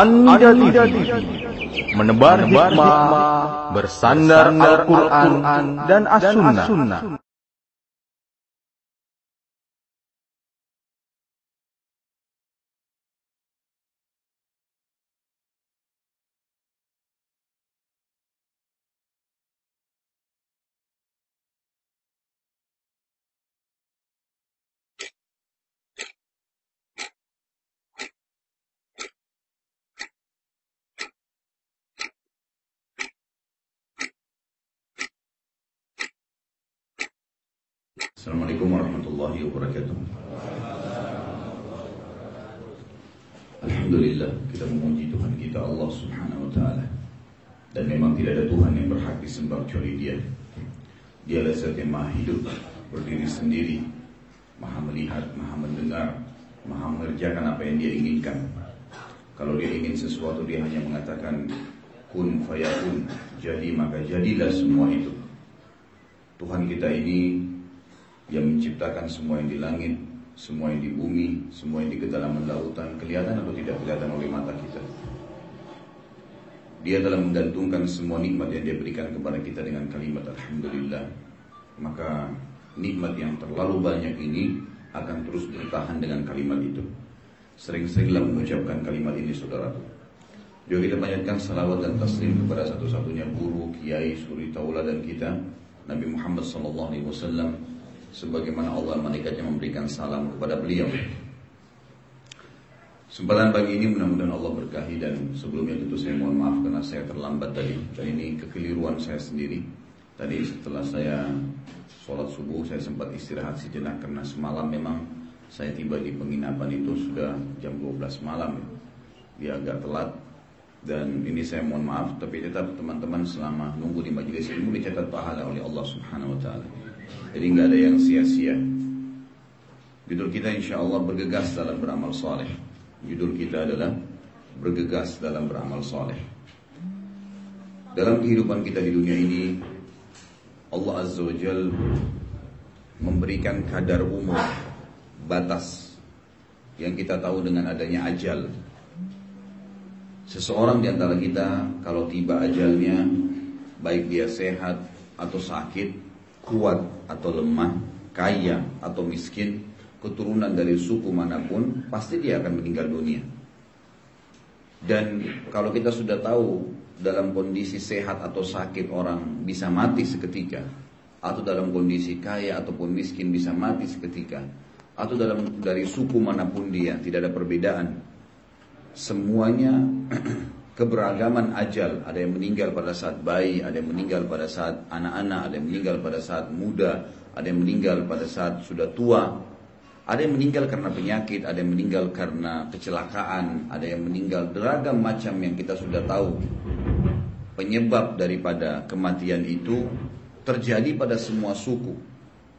Anda TV menebar hikmah bersandar Al-Quran dan As-Sunnah. Assalamualaikum warahmatullahi wabarakatuh. Alhamdulillah kita memuji Tuhan kita Allah Subhanahu wa taala. Dan memang tidak ada Tuhan yang berhak disembah kecuali Dia. Dialah zat yang maha hidup, berdiri sendiri, maha melihat, maha mendengar, maha mengerjakan apa yang Dia inginkan. Kalau Dia ingin sesuatu Dia hanya mengatakan kun fayakun, jadi maka jadilah semua itu. Tuhan kita ini yang menciptakan semua yang di langit, semua yang di bumi, semua yang di kedalaman lautan, kelihatan atau tidak kelihatan oleh mata kita. Dia telah menggantungkan semua nikmat yang dia berikan kepada kita dengan kalimat Alhamdulillah. Maka nikmat yang terlalu banyak ini akan terus bertahan dengan kalimat itu. Sering-seringlah mengucapkan kalimat ini saudaraku. Juga kita banyakkan salawat dan taslim kepada satu-satunya guru, kiai, suri tauladan kita, Nabi Muhammad SAW sebagaimana Allah malaikatnya memberikan salam kepada beliau. Kesempatan pagi ini mudah-mudahan Allah berkahi dan sebelumnya tentu saya mohon maaf karena saya terlambat tadi dan ini kekeliruan saya sendiri. Tadi setelah saya sholat subuh saya sempat istirahat sejenak karena semalam memang saya tiba di penginapan itu sudah jam 12 malam. Dia agak telat dan ini saya mohon maaf tapi tetap teman-teman selama nunggu di majelis ilmu dicatat pahala oleh Allah Subhanahu wa taala. Jadi nggak ada yang sia-sia. Judul kita insya Allah bergegas dalam beramal soleh. Judul kita adalah bergegas dalam beramal soleh. Dalam kehidupan kita di dunia ini, Allah Azza wa Jal memberikan kadar umur, batas yang kita tahu dengan adanya ajal. Seseorang di antara kita kalau tiba ajalnya, baik dia sehat atau sakit, kuat atau lemah, kaya atau miskin, keturunan dari suku mana pun, pasti dia akan meninggal dunia. Dan kalau kita sudah tahu dalam kondisi sehat atau sakit orang bisa mati seketika, atau dalam kondisi kaya ataupun miskin bisa mati seketika, atau dalam dari suku mana pun dia tidak ada perbedaan. Semuanya keberagaman ajal. Ada yang meninggal pada saat bayi, ada yang meninggal pada saat anak-anak, ada yang meninggal pada saat muda, ada yang meninggal pada saat sudah tua. Ada yang meninggal karena penyakit, ada yang meninggal karena kecelakaan, ada yang meninggal beragam macam yang kita sudah tahu. Penyebab daripada kematian itu terjadi pada semua suku,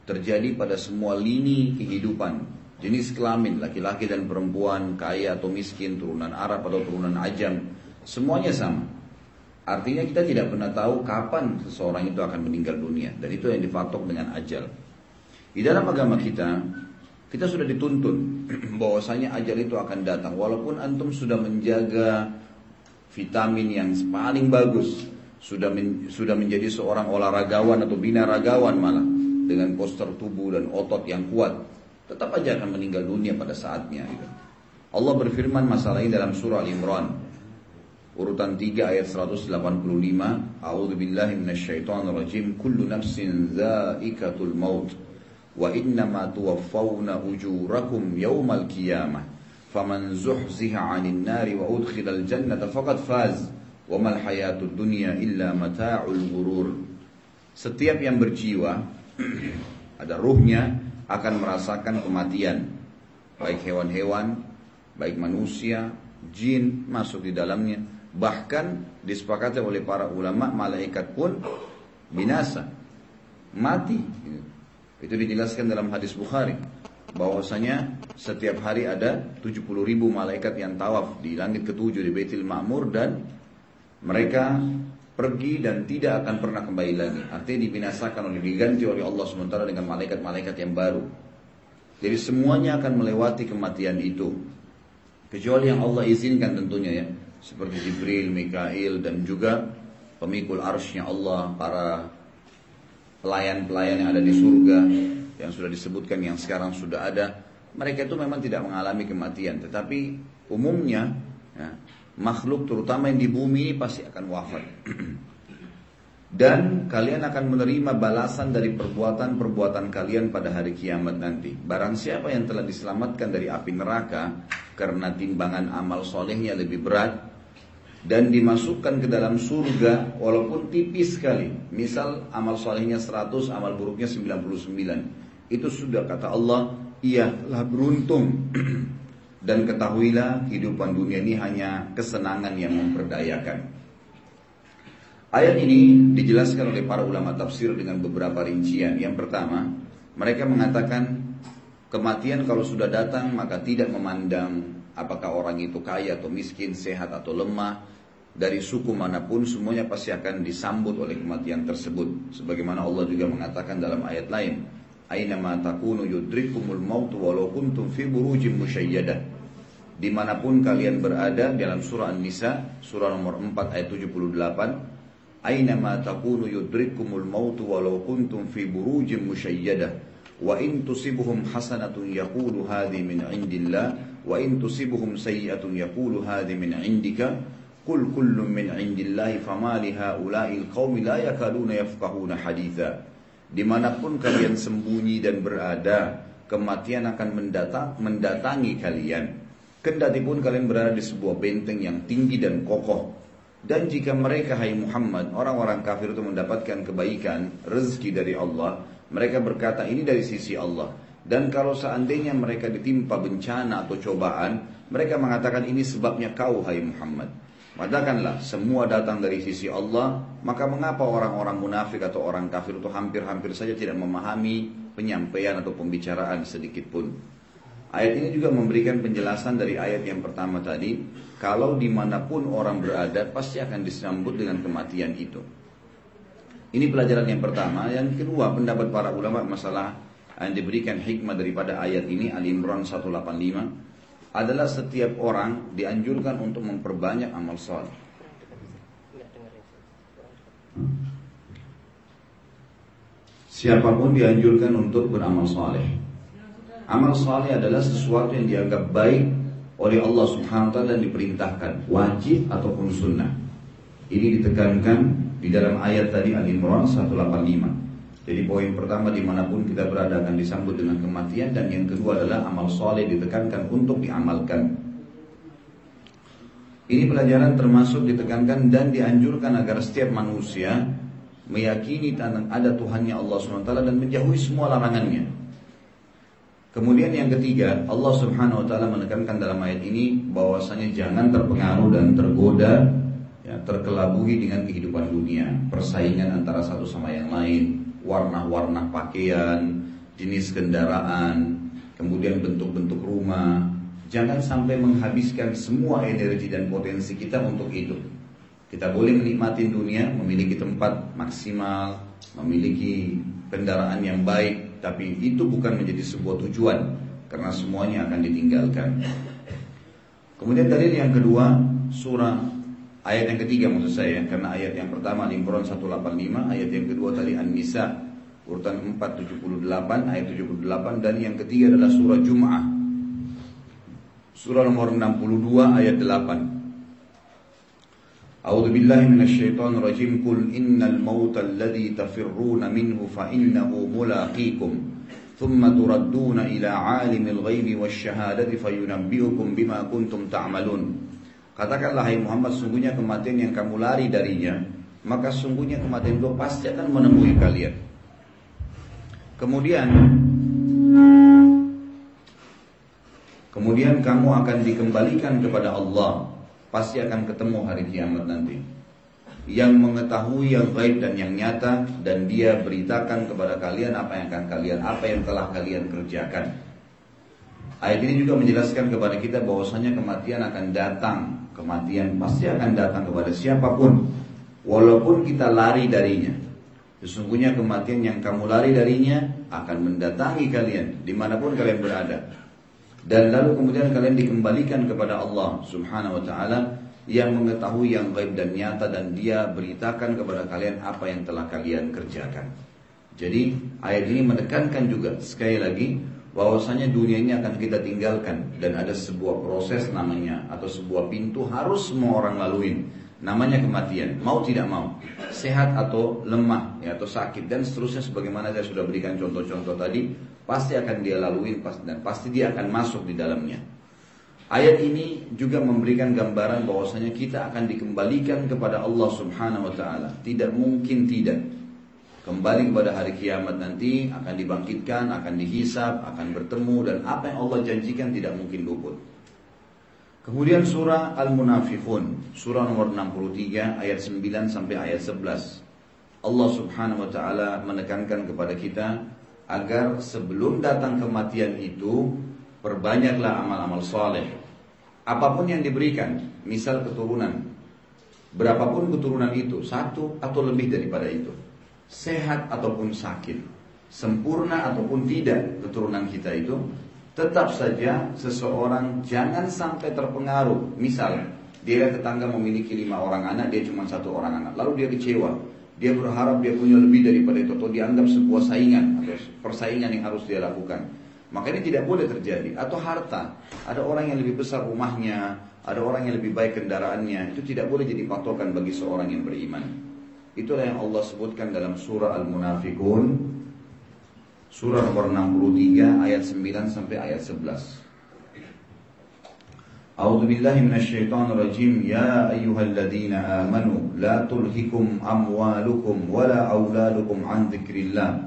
terjadi pada semua lini kehidupan, jenis kelamin, laki-laki dan perempuan, kaya atau miskin, turunan Arab atau turunan Ajam, Semuanya sama. Artinya kita tidak pernah tahu kapan seseorang itu akan meninggal dunia. Dan itu yang difatok dengan ajal. Di dalam agama kita, kita sudah dituntun bahwasanya ajal itu akan datang. Walaupun antum sudah menjaga vitamin yang paling bagus. Sudah men, sudah menjadi seorang olahragawan atau binaragawan malah. Dengan poster tubuh dan otot yang kuat. Tetap aja akan meninggal dunia pada saatnya. Gitu. Allah berfirman masalah ini dalam surah Al-Imran urutan 3 ayat 185 A'udzu billahi kullu nafsin zaikatul maut wa innama tuwaffawna ujurakum yaumal qiyamah. Faman zuhziha 'anil nari wa udkhilal jannata faqad faz. Wa mal hayatud dunya illa mata'ul ghurur. Setiap yang berjiwa ada ruhnya akan merasakan kematian. Baik hewan-hewan baik manusia jin masuk di dalamnya. Bahkan disepakati oleh para ulama malaikat pun binasa, mati. Itu dijelaskan dalam hadis Bukhari bahwasanya setiap hari ada 70 ribu malaikat yang tawaf di langit ketujuh di Baitul Ma'mur dan mereka pergi dan tidak akan pernah kembali lagi. Artinya dibinasakan oleh diganti oleh Allah sementara dengan malaikat-malaikat yang baru. Jadi semuanya akan melewati kematian itu. Kecuali yang Allah izinkan tentunya ya. Seperti Jibril, Mikail dan juga pemikul arsnya Allah, para pelayan-pelayan yang ada di surga yang sudah disebutkan yang sekarang sudah ada mereka itu memang tidak mengalami kematian. Tetapi umumnya ya, makhluk terutama yang di bumi pasti akan wafat. Dan kalian akan menerima balasan dari perbuatan-perbuatan kalian pada hari kiamat nanti. Barang siapa yang telah diselamatkan dari api neraka karena timbangan amal solehnya lebih berat dan dimasukkan ke dalam surga walaupun tipis sekali. Misal amal solehnya 100, amal buruknya 99. Itu sudah kata Allah, ialah beruntung. dan ketahuilah kehidupan dunia ini hanya kesenangan yang memperdayakan. Ayat ini dijelaskan oleh para ulama tafsir dengan beberapa rincian. Yang pertama, mereka mengatakan kematian kalau sudah datang maka tidak memandang apakah orang itu kaya atau miskin, sehat atau lemah, dari suku mana pun semuanya pasti akan disambut oleh kematian tersebut. Sebagaimana Allah juga mengatakan dalam ayat lain, Aina ma takunu yudrikumul maut walau kuntum fi burujim musyayyadah. Di mana pun kalian berada dalam surah An-Nisa, surah nomor 4 ayat 78, Aina ma takunu yudrikumul maut walau kuntum fi burujim musyayyadah. Wa in tusibuhum hasanatun yaqulu hadhi min indillah wa in tusibuhum sayyi'atun yaqulu hadhi min indika Qul kullum min indillahi fama li haula'il qaumi la yakaduna yafqahuna haditha. Di mana pun kalian sembunyi dan berada, kematian akan mendatang, mendatangi kalian. Kendati pun kalian berada di sebuah benteng yang tinggi dan kokoh. Dan jika mereka, hai Muhammad, orang-orang kafir itu mendapatkan kebaikan, rezeki dari Allah, mereka berkata ini dari sisi Allah. Dan kalau seandainya mereka ditimpa bencana atau cobaan, mereka mengatakan ini sebabnya kau, hai Muhammad. Katakanlah semua datang dari sisi Allah, maka mengapa orang-orang munafik atau orang kafir itu hampir-hampir saja tidak memahami penyampaian atau pembicaraan sedikit pun. Ayat ini juga memberikan penjelasan dari ayat yang pertama tadi, kalau di mana pun orang berada pasti akan disambut dengan kematian itu. Ini pelajaran yang pertama. Yang kedua, pendapat para ulama masalah yang diberikan hikmah daripada ayat ini, Al Imran 185 adalah setiap orang dianjurkan untuk memperbanyak amal soleh. Siapa pun dianjurkan untuk beramal soleh. Amal soleh adalah sesuatu yang dianggap baik oleh Allah Subhanahu wa taala dan diperintahkan, wajib ataupun sunnah. Ini ditekankan di dalam ayat tadi Al-Imran 185. Jadi poin pertama di mana pun kita berada akan disambut dengan kematian dan yang kedua adalah amal soleh ditekankan untuk diamalkan. Ini pelajaran termasuk ditekankan dan dianjurkan agar setiap manusia meyakini ada Tuhannya Allah SWT dan menjauhi semua larangannya. Kemudian yang ketiga, Allah Subhanahu wa taala menekankan dalam ayat ini bahwasanya jangan terpengaruh dan tergoda ya, terkelabui dengan kehidupan dunia, persaingan antara satu sama yang lain, warna-warna pakaian, jenis kendaraan, kemudian bentuk-bentuk rumah. Jangan sampai menghabiskan semua energi dan potensi kita untuk itu. Kita boleh menikmati dunia, memiliki tempat maksimal, memiliki kendaraan yang baik, tapi itu bukan menjadi sebuah tujuan karena semuanya akan ditinggalkan. Kemudian dalil yang kedua, surah Ayat yang ketiga maksud saya, karena ayat yang pertama Al-Imran 185, ayat yang kedua tadi An-Nisa urutan 478 ayat 78 dan yang ketiga adalah surah Jum'ah. Surah nomor 62 ayat 8. A'udzu billahi minasyaitonir rajim. Qul innal mauta alladhi tafirruna minhu fa innahu mulaqikum. Thumma turadduna ila 'alimil ghaibi wasyahadati fayunabbi'ukum bima kuntum ta'malun. Katakanlah hai Muhammad sungguhnya kematian yang kamu lari darinya Maka sungguhnya kematian itu pasti akan menemui kalian. Kemudian Kemudian kamu akan dikembalikan kepada Allah Pasti akan ketemu hari kiamat nanti. Yang mengetahui yang baik dan yang nyata Dan dia beritakan kepada kalian apa yang akan kalian Apa yang telah kalian kerjakan. Ayat ini juga menjelaskan kepada kita bahwasanya kematian akan datang Kematian pasti akan datang kepada siapa pun Walaupun kita lari darinya Sesungguhnya kematian yang kamu lari darinya Akan mendatangi kalian Di mana pun kalian berada dan lalu kemudian kalian dikembalikan kepada Allah Subhanahu wa taala yang mengetahui yang gaib dan nyata dan dia beritakan kepada kalian apa yang telah kalian kerjakan. Jadi ayat ini menekankan juga sekali lagi bahwasanya dunia ini akan kita tinggalkan dan ada sebuah proses namanya atau sebuah pintu harus semua orang laluin namanya kematian mau tidak mau sehat atau lemah ya, atau sakit dan seterusnya sebagaimana saya sudah berikan contoh-contoh tadi pasti akan dia lalui dan pasti dia akan masuk di dalamnya. Ayat ini juga memberikan gambaran bahwasanya kita akan dikembalikan kepada Allah Subhanahu wa taala. Tidak mungkin tidak. Kembali kepada hari kiamat nanti akan dibangkitkan, akan dihisap, akan bertemu dan apa yang Allah janjikan tidak mungkin luput. Kemudian surah Al-Munafiqun, surah nomor 63 ayat 9 sampai ayat 11. Allah Subhanahu wa taala menekankan kepada kita agar sebelum datang kematian itu perbanyaklah amal-amal soleh. Apa pun yang diberikan, misal keturunan, berapapun keturunan itu, satu atau lebih daripada itu, sehat ataupun sakit, sempurna ataupun tidak keturunan kita itu, tetap saja seseorang jangan sampai terpengaruh. Misal, dia tetangga memiliki lima orang anak, dia cuma satu orang anak, lalu dia kecewa dia berharap dia punya lebih daripada itu atau dianggap sebuah saingan atau persaingan yang harus dia lakukan. Maka ini tidak boleh terjadi. Atau harta. Ada orang yang lebih besar rumahnya, ada orang yang lebih baik kendaraannya. Itu tidak boleh jadi patokan bagi seorang yang beriman. Itulah yang Allah sebutkan dalam surah Al-Munafikun Surah nomor 63 ayat 9 sampai ayat 11 A'udzu billahi minasyaitonir rajim. Ya ayyuhalladzina amanu la tulhikum amwalukum wala awlalukum an dzikrillah.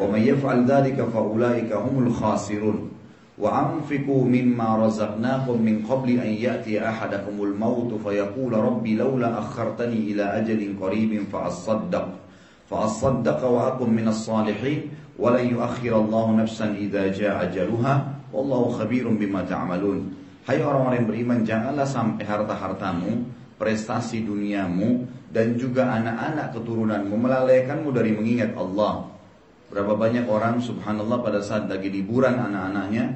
Wa may yaf'al dzalika fa humul khasirun. وأنفقوا مما رزقناكم من قبل أن يأتي أحدكم الموت فيقول ربي لولا أخرتني إلى أجل قريب فأصدق فأصدق وأكن من الصالحين ولن يؤخر الله نفسا إذا جاء أجلها والله خبير بما تعملون Hai orang-orang yang beriman, janganlah sampai harta-hartamu, prestasi duniamu, dan juga anak-anak keturunanmu melalaikanmu dari mengingat Allah. Berapa banyak orang subhanallah pada saat lagi liburan anak-anaknya,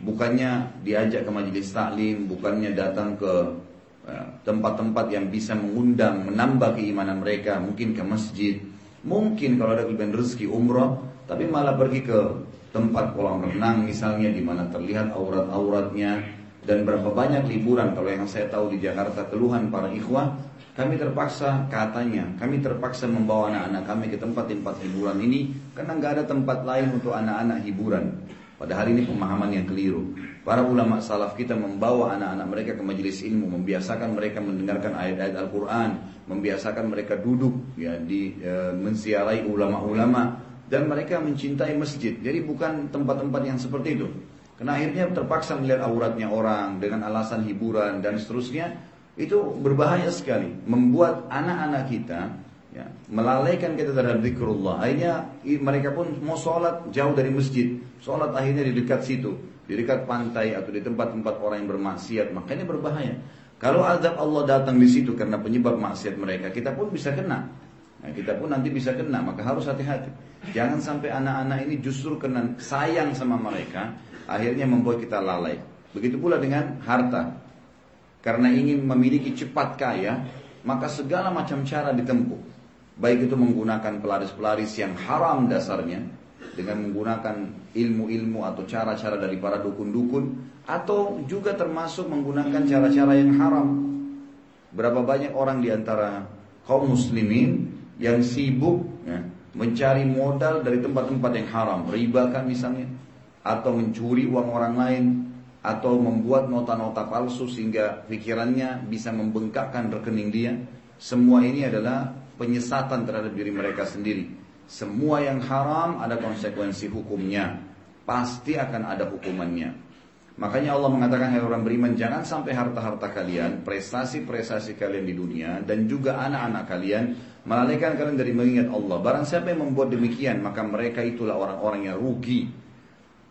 bukannya diajak ke majelis taklim, bukannya datang ke ya, tempat-tempat yang bisa mengundang, menambah keimanan mereka, mungkin ke masjid, mungkin kalau ada kelebihan rezeki umroh, tapi malah pergi ke tempat kolam renang misalnya di mana terlihat aurat-auratnya, dan berapa banyak liburan. Kalau yang saya tahu di Jakarta keluhan para ikhwah kami terpaksa katanya kami terpaksa membawa anak-anak kami ke tempat-tempat hiburan ini karena nggak ada tempat lain untuk anak-anak hiburan. Pada hari ini pemahaman yang keliru. Para ulama salaf kita membawa anak-anak mereka ke majelis ilmu membiasakan mereka mendengarkan ayat-ayat Al-Quran membiasakan mereka duduk ya di e, mensiarai ulama-ulama dan mereka mencintai masjid. Jadi bukan tempat-tempat yang seperti itu. Karena akhirnya terpaksa melihat auratnya orang dengan alasan hiburan dan seterusnya. Itu berbahaya sekali. Membuat anak-anak kita ya, melalaikan kita terhadap zikrullah. Akhirnya mereka pun mau sholat jauh dari masjid. Sholat akhirnya di dekat situ. Di dekat pantai atau di tempat-tempat orang yang bermaksiat. Makanya berbahaya. Kalau azab Allah datang di situ karena penyebab maksiat mereka, kita pun bisa kena. Nah, kita pun nanti bisa kena, maka harus hati-hati. Jangan sampai anak-anak ini justru kena sayang sama mereka, akhirnya membuat kita lalai. Begitu pula dengan harta. Karena ingin memiliki cepat kaya, maka segala macam cara ditempuh. Baik itu menggunakan pelaris-pelaris yang haram dasarnya, dengan menggunakan ilmu-ilmu atau cara-cara dari para dukun-dukun, atau juga termasuk menggunakan cara-cara yang haram. Berapa banyak orang di antara kaum muslimin yang sibuk ya, mencari modal dari tempat-tempat yang haram, riba kan misalnya, atau mencuri uang orang lain atau membuat nota-nota palsu sehingga pikirannya bisa membengkakkan rekening dia. Semua ini adalah penyesatan terhadap diri mereka sendiri. Semua yang haram ada konsekuensi hukumnya. Pasti akan ada hukumannya. Makanya Allah mengatakan hai orang beriman jangan sampai harta-harta kalian, prestasi-prestasi kalian di dunia dan juga anak-anak kalian melalaikan kalian dari mengingat Allah. Barang siapa yang membuat demikian maka mereka itulah orang-orang yang rugi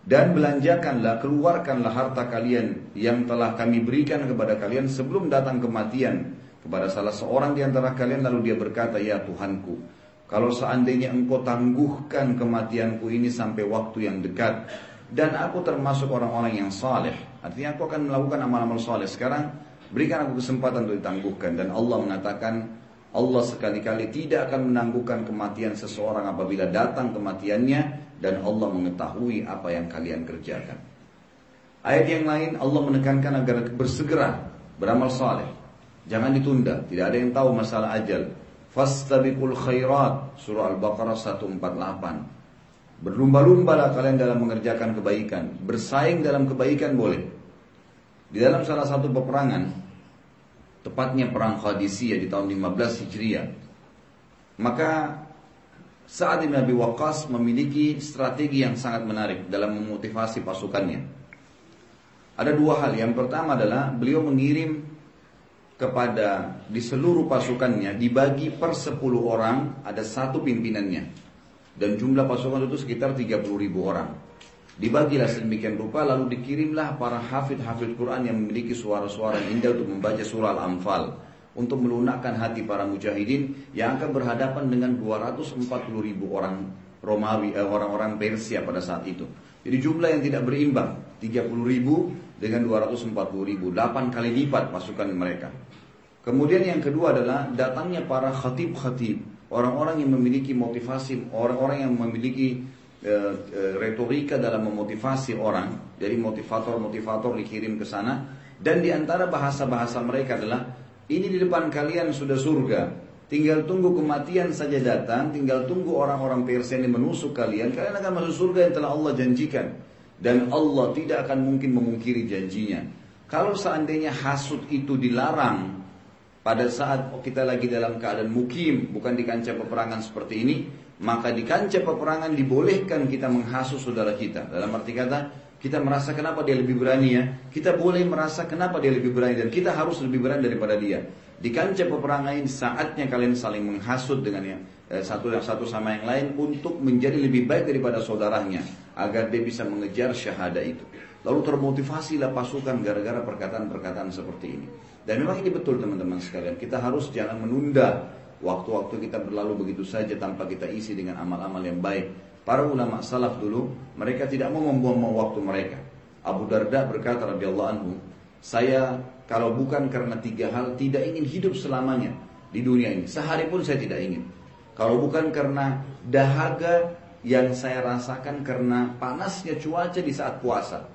dan belanjakanlah, keluarkanlah harta kalian yang telah kami berikan kepada kalian sebelum datang kematian kepada salah seorang di antara kalian lalu dia berkata, "Ya Tuhanku, kalau seandainya engkau tangguhkan kematianku ini sampai waktu yang dekat, dan aku termasuk orang-orang yang saleh. Artinya aku akan melakukan amal-amal saleh. Sekarang berikan aku kesempatan untuk ditangguhkan dan Allah mengatakan Allah sekali-kali tidak akan menangguhkan kematian seseorang apabila datang kematiannya dan Allah mengetahui apa yang kalian kerjakan. Ayat yang lain Allah menekankan agar bersegera beramal saleh. Jangan ditunda, tidak ada yang tahu masalah ajal. Fastabiqul khairat surah Al-Baqarah 148. Berlumba-lumbalah kalian dalam mengerjakan kebaikan. Bersaing dalam kebaikan boleh. Di dalam salah satu peperangan, tepatnya perang Qadisiyah di tahun 15 Hijriah, maka Sa'ad bin Abi Waqqas memiliki strategi yang sangat menarik dalam memotivasi pasukannya. Ada dua hal. Yang pertama adalah beliau mengirim kepada di seluruh pasukannya dibagi per 10 orang ada satu pimpinannya dan jumlah pasukan itu sekitar 30 ribu orang. Dibagilah sedemikian rupa lalu dikirimlah para hafid-hafid Quran yang memiliki suara-suara indah untuk membaca surah Al-Anfal untuk melunakkan hati para mujahidin yang akan berhadapan dengan 240 ribu orang Romawi, eh, orang-orang Persia pada saat itu. Jadi jumlah yang tidak berimbang, 30 ribu dengan 240 ribu, 8 kali lipat pasukan mereka. Kemudian yang kedua adalah datangnya para khatib-khatib orang-orang yang memiliki motivasi, orang-orang yang memiliki e, e, retorika dalam memotivasi orang, dari motivator-motivator dikirim ke sana, dan di antara bahasa-bahasa mereka adalah ini di depan kalian sudah surga, tinggal tunggu kematian saja datang, tinggal tunggu orang-orang Persia yang menusuk kalian, kalian akan masuk surga yang telah Allah janjikan, dan Allah tidak akan mungkin memungkiri janjinya. Kalau seandainya hasut itu dilarang, pada saat kita lagi dalam keadaan mukim, bukan di kancah peperangan seperti ini, maka di kancah peperangan dibolehkan kita menghasut saudara kita. Dalam arti kata, kita merasa kenapa dia lebih berani ya. Kita boleh merasa kenapa dia lebih berani dan kita harus lebih berani daripada dia. Di kancah peperangan ini saatnya kalian saling menghasut dengan yang eh, satu satu sama yang lain untuk menjadi lebih baik daripada saudaranya agar dia bisa mengejar syahada itu. Lalu termotivasilah pasukan gara-gara perkataan-perkataan seperti ini. Dan memang ini betul teman-teman sekalian. Kita harus jangan menunda waktu-waktu kita berlalu begitu saja tanpa kita isi dengan amal-amal yang baik. Para ulama salaf dulu, mereka tidak mau membuang waktu mereka. Abu Darda berkata radhiyallahu anhu, saya kalau bukan karena tiga hal tidak ingin hidup selamanya di dunia ini. Sehari pun saya tidak ingin. Kalau bukan karena dahaga yang saya rasakan karena panasnya cuaca di saat puasa.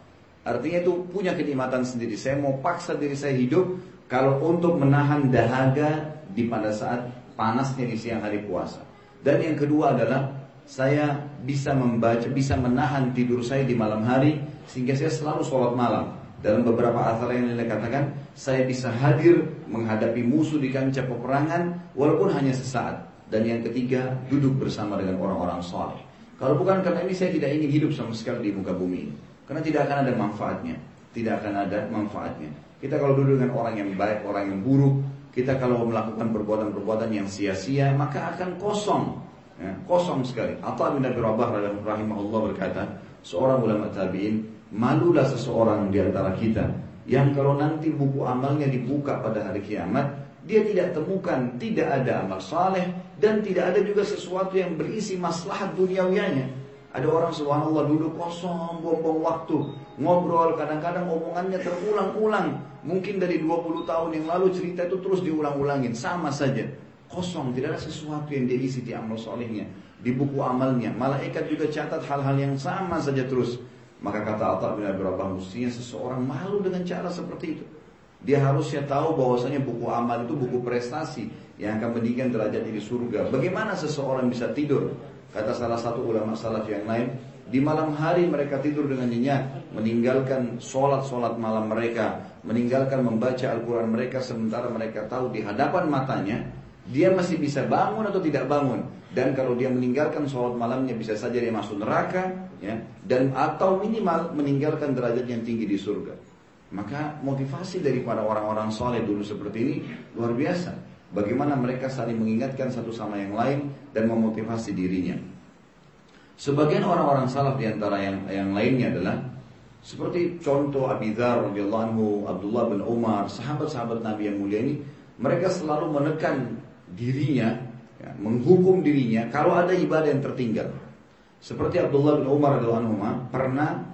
Artinya itu punya kenikmatan sendiri. Saya mau paksa diri saya hidup kalau untuk menahan dahaga di pada saat panasnya di siang hari puasa. Dan yang kedua adalah saya bisa membaca, bisa menahan tidur saya di malam hari sehingga saya selalu sholat malam. Dalam beberapa asal yang saya katakan, saya bisa hadir menghadapi musuh di kancah peperangan walaupun hanya sesaat. Dan yang ketiga, duduk bersama dengan orang-orang soleh. Kalau bukan karena ini saya tidak ingin hidup sama sekali di muka bumi ini. Karena tidak akan ada manfaatnya. Tidak akan ada manfaatnya. Kita kalau duduk dengan orang yang baik, orang yang buruk, kita kalau melakukan perbuatan-perbuatan yang sia-sia, maka akan kosong. Ya, kosong sekali. Atta bin Abi Rabah rahimahullah berkata, seorang ulama tabi'in, malulah seseorang di antara kita yang kalau nanti buku amalnya dibuka pada hari kiamat, dia tidak temukan, tidak ada amal saleh dan tidak ada juga sesuatu yang berisi maslahat duniawianya. Ada orang subhanallah duduk kosong, buang-buang waktu, ngobrol, kadang-kadang omongannya terulang-ulang. Mungkin dari 20 tahun yang lalu cerita itu terus diulang-ulangin, sama saja. Kosong, tidak ada sesuatu yang dia isi di amal solehnya, di buku amalnya. Malaikat juga catat hal-hal yang sama saja terus. Maka kata Atta bin Abi Rabah mestinya seseorang malu dengan cara seperti itu. Dia harusnya tahu bahwasanya buku amal itu buku prestasi yang akan meninggikan derajat di surga. Bagaimana seseorang bisa tidur? Kata salah satu ulama salaf yang lain, di malam hari mereka tidur dengan nyenyak, meninggalkan sholat-sholat malam mereka, meninggalkan membaca Al-Quran mereka sementara mereka tahu di hadapan matanya, dia masih bisa bangun atau tidak bangun. Dan kalau dia meninggalkan sholat malamnya bisa saja dia masuk neraka, ya, dan atau minimal meninggalkan derajat yang tinggi di surga. Maka motivasi dari para orang-orang soleh dulu seperti ini luar biasa. Bagaimana mereka saling mengingatkan satu sama yang lain dan memotivasi dirinya. Sebagian orang-orang salaf di antara yang yang lainnya adalah seperti contoh Abi Dzar radhiyallahu anhu, Abdullah bin Umar, sahabat-sahabat Nabi yang mulia ini, mereka selalu menekan dirinya, ya, menghukum dirinya kalau ada ibadah yang tertinggal. Seperti Abdullah bin Umar radhiyallahu pernah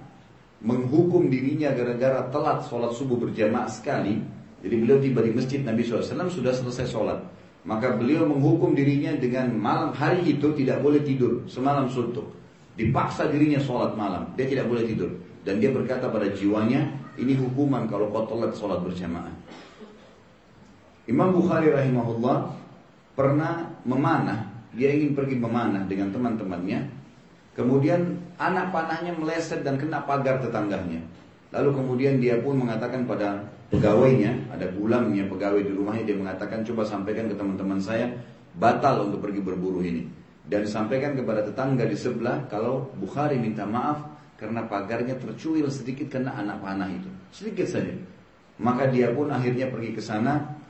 menghukum dirinya gara-gara telat sholat subuh berjamaah sekali. Jadi beliau tiba di masjid Nabi SAW sudah selesai sholat. Maka beliau menghukum dirinya dengan malam hari itu tidak boleh tidur semalam suntuk. Dipaksa dirinya sholat malam, dia tidak boleh tidur. Dan dia berkata pada jiwanya, ini hukuman kalau kau telat sholat berjamaah. Imam Bukhari rahimahullah pernah memanah, dia ingin pergi memanah dengan teman-temannya. Kemudian anak panahnya meleset dan kena pagar tetangganya. Lalu kemudian dia pun mengatakan pada pegawainya, ada gulamnya pegawai di rumahnya, dia mengatakan coba sampaikan ke teman-teman saya, batal untuk pergi berburu ini. Dan sampaikan kepada tetangga di sebelah kalau Bukhari minta maaf karena pagarnya tercuil sedikit kena anak panah itu. Sedikit saja. Maka dia pun akhirnya pergi ke sana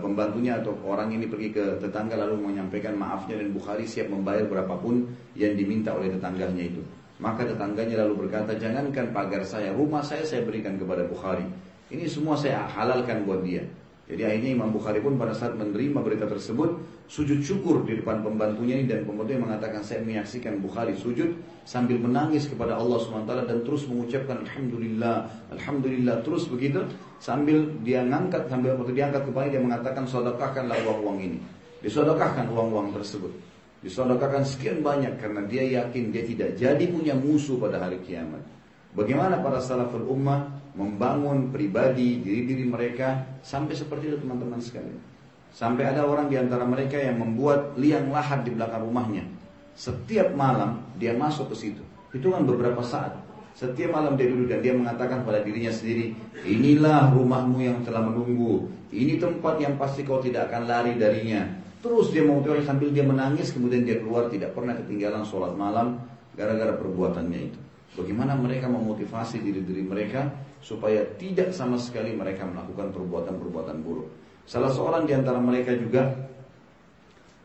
pembantunya atau orang ini pergi ke tetangga lalu menyampaikan maafnya dan Bukhari siap membayar berapapun yang diminta oleh tetangganya itu. Maka tetangganya lalu berkata, jangankan pagar saya, rumah saya saya berikan kepada Bukhari. Ini semua saya halalkan buat dia. Jadi akhirnya Imam Bukhari pun pada saat menerima berita tersebut sujud syukur di depan pembantunya ini dan pembantunya mengatakan saya menyaksikan Bukhari sujud sambil menangis kepada Allah SWT dan terus mengucapkan Alhamdulillah, Alhamdulillah terus begitu sambil dia ngangkat sambil waktu dia angkat kepala dia mengatakan sodakahkanlah uang-uang ini. Disodakahkan uang-uang tersebut. Disodakahkan sekian banyak karena dia yakin dia tidak jadi punya musuh pada hari kiamat. Bagaimana para salaful ummah membangun pribadi diri-diri mereka sampai seperti itu teman-teman sekalian. Sampai ada orang di antara mereka yang membuat liang lahat di belakang rumahnya. Setiap malam dia masuk ke situ. Itu kan beberapa saat. Setiap malam dia duduk dan dia mengatakan pada dirinya sendiri, inilah rumahmu yang telah menunggu. Ini tempat yang pasti kau tidak akan lari darinya. Terus dia mau sambil dia menangis, kemudian dia keluar tidak pernah ketinggalan sholat malam gara-gara perbuatannya itu. Bagaimana mereka memotivasi diri-diri mereka supaya tidak sama sekali mereka melakukan perbuatan-perbuatan buruk. Salah seorang di antara mereka juga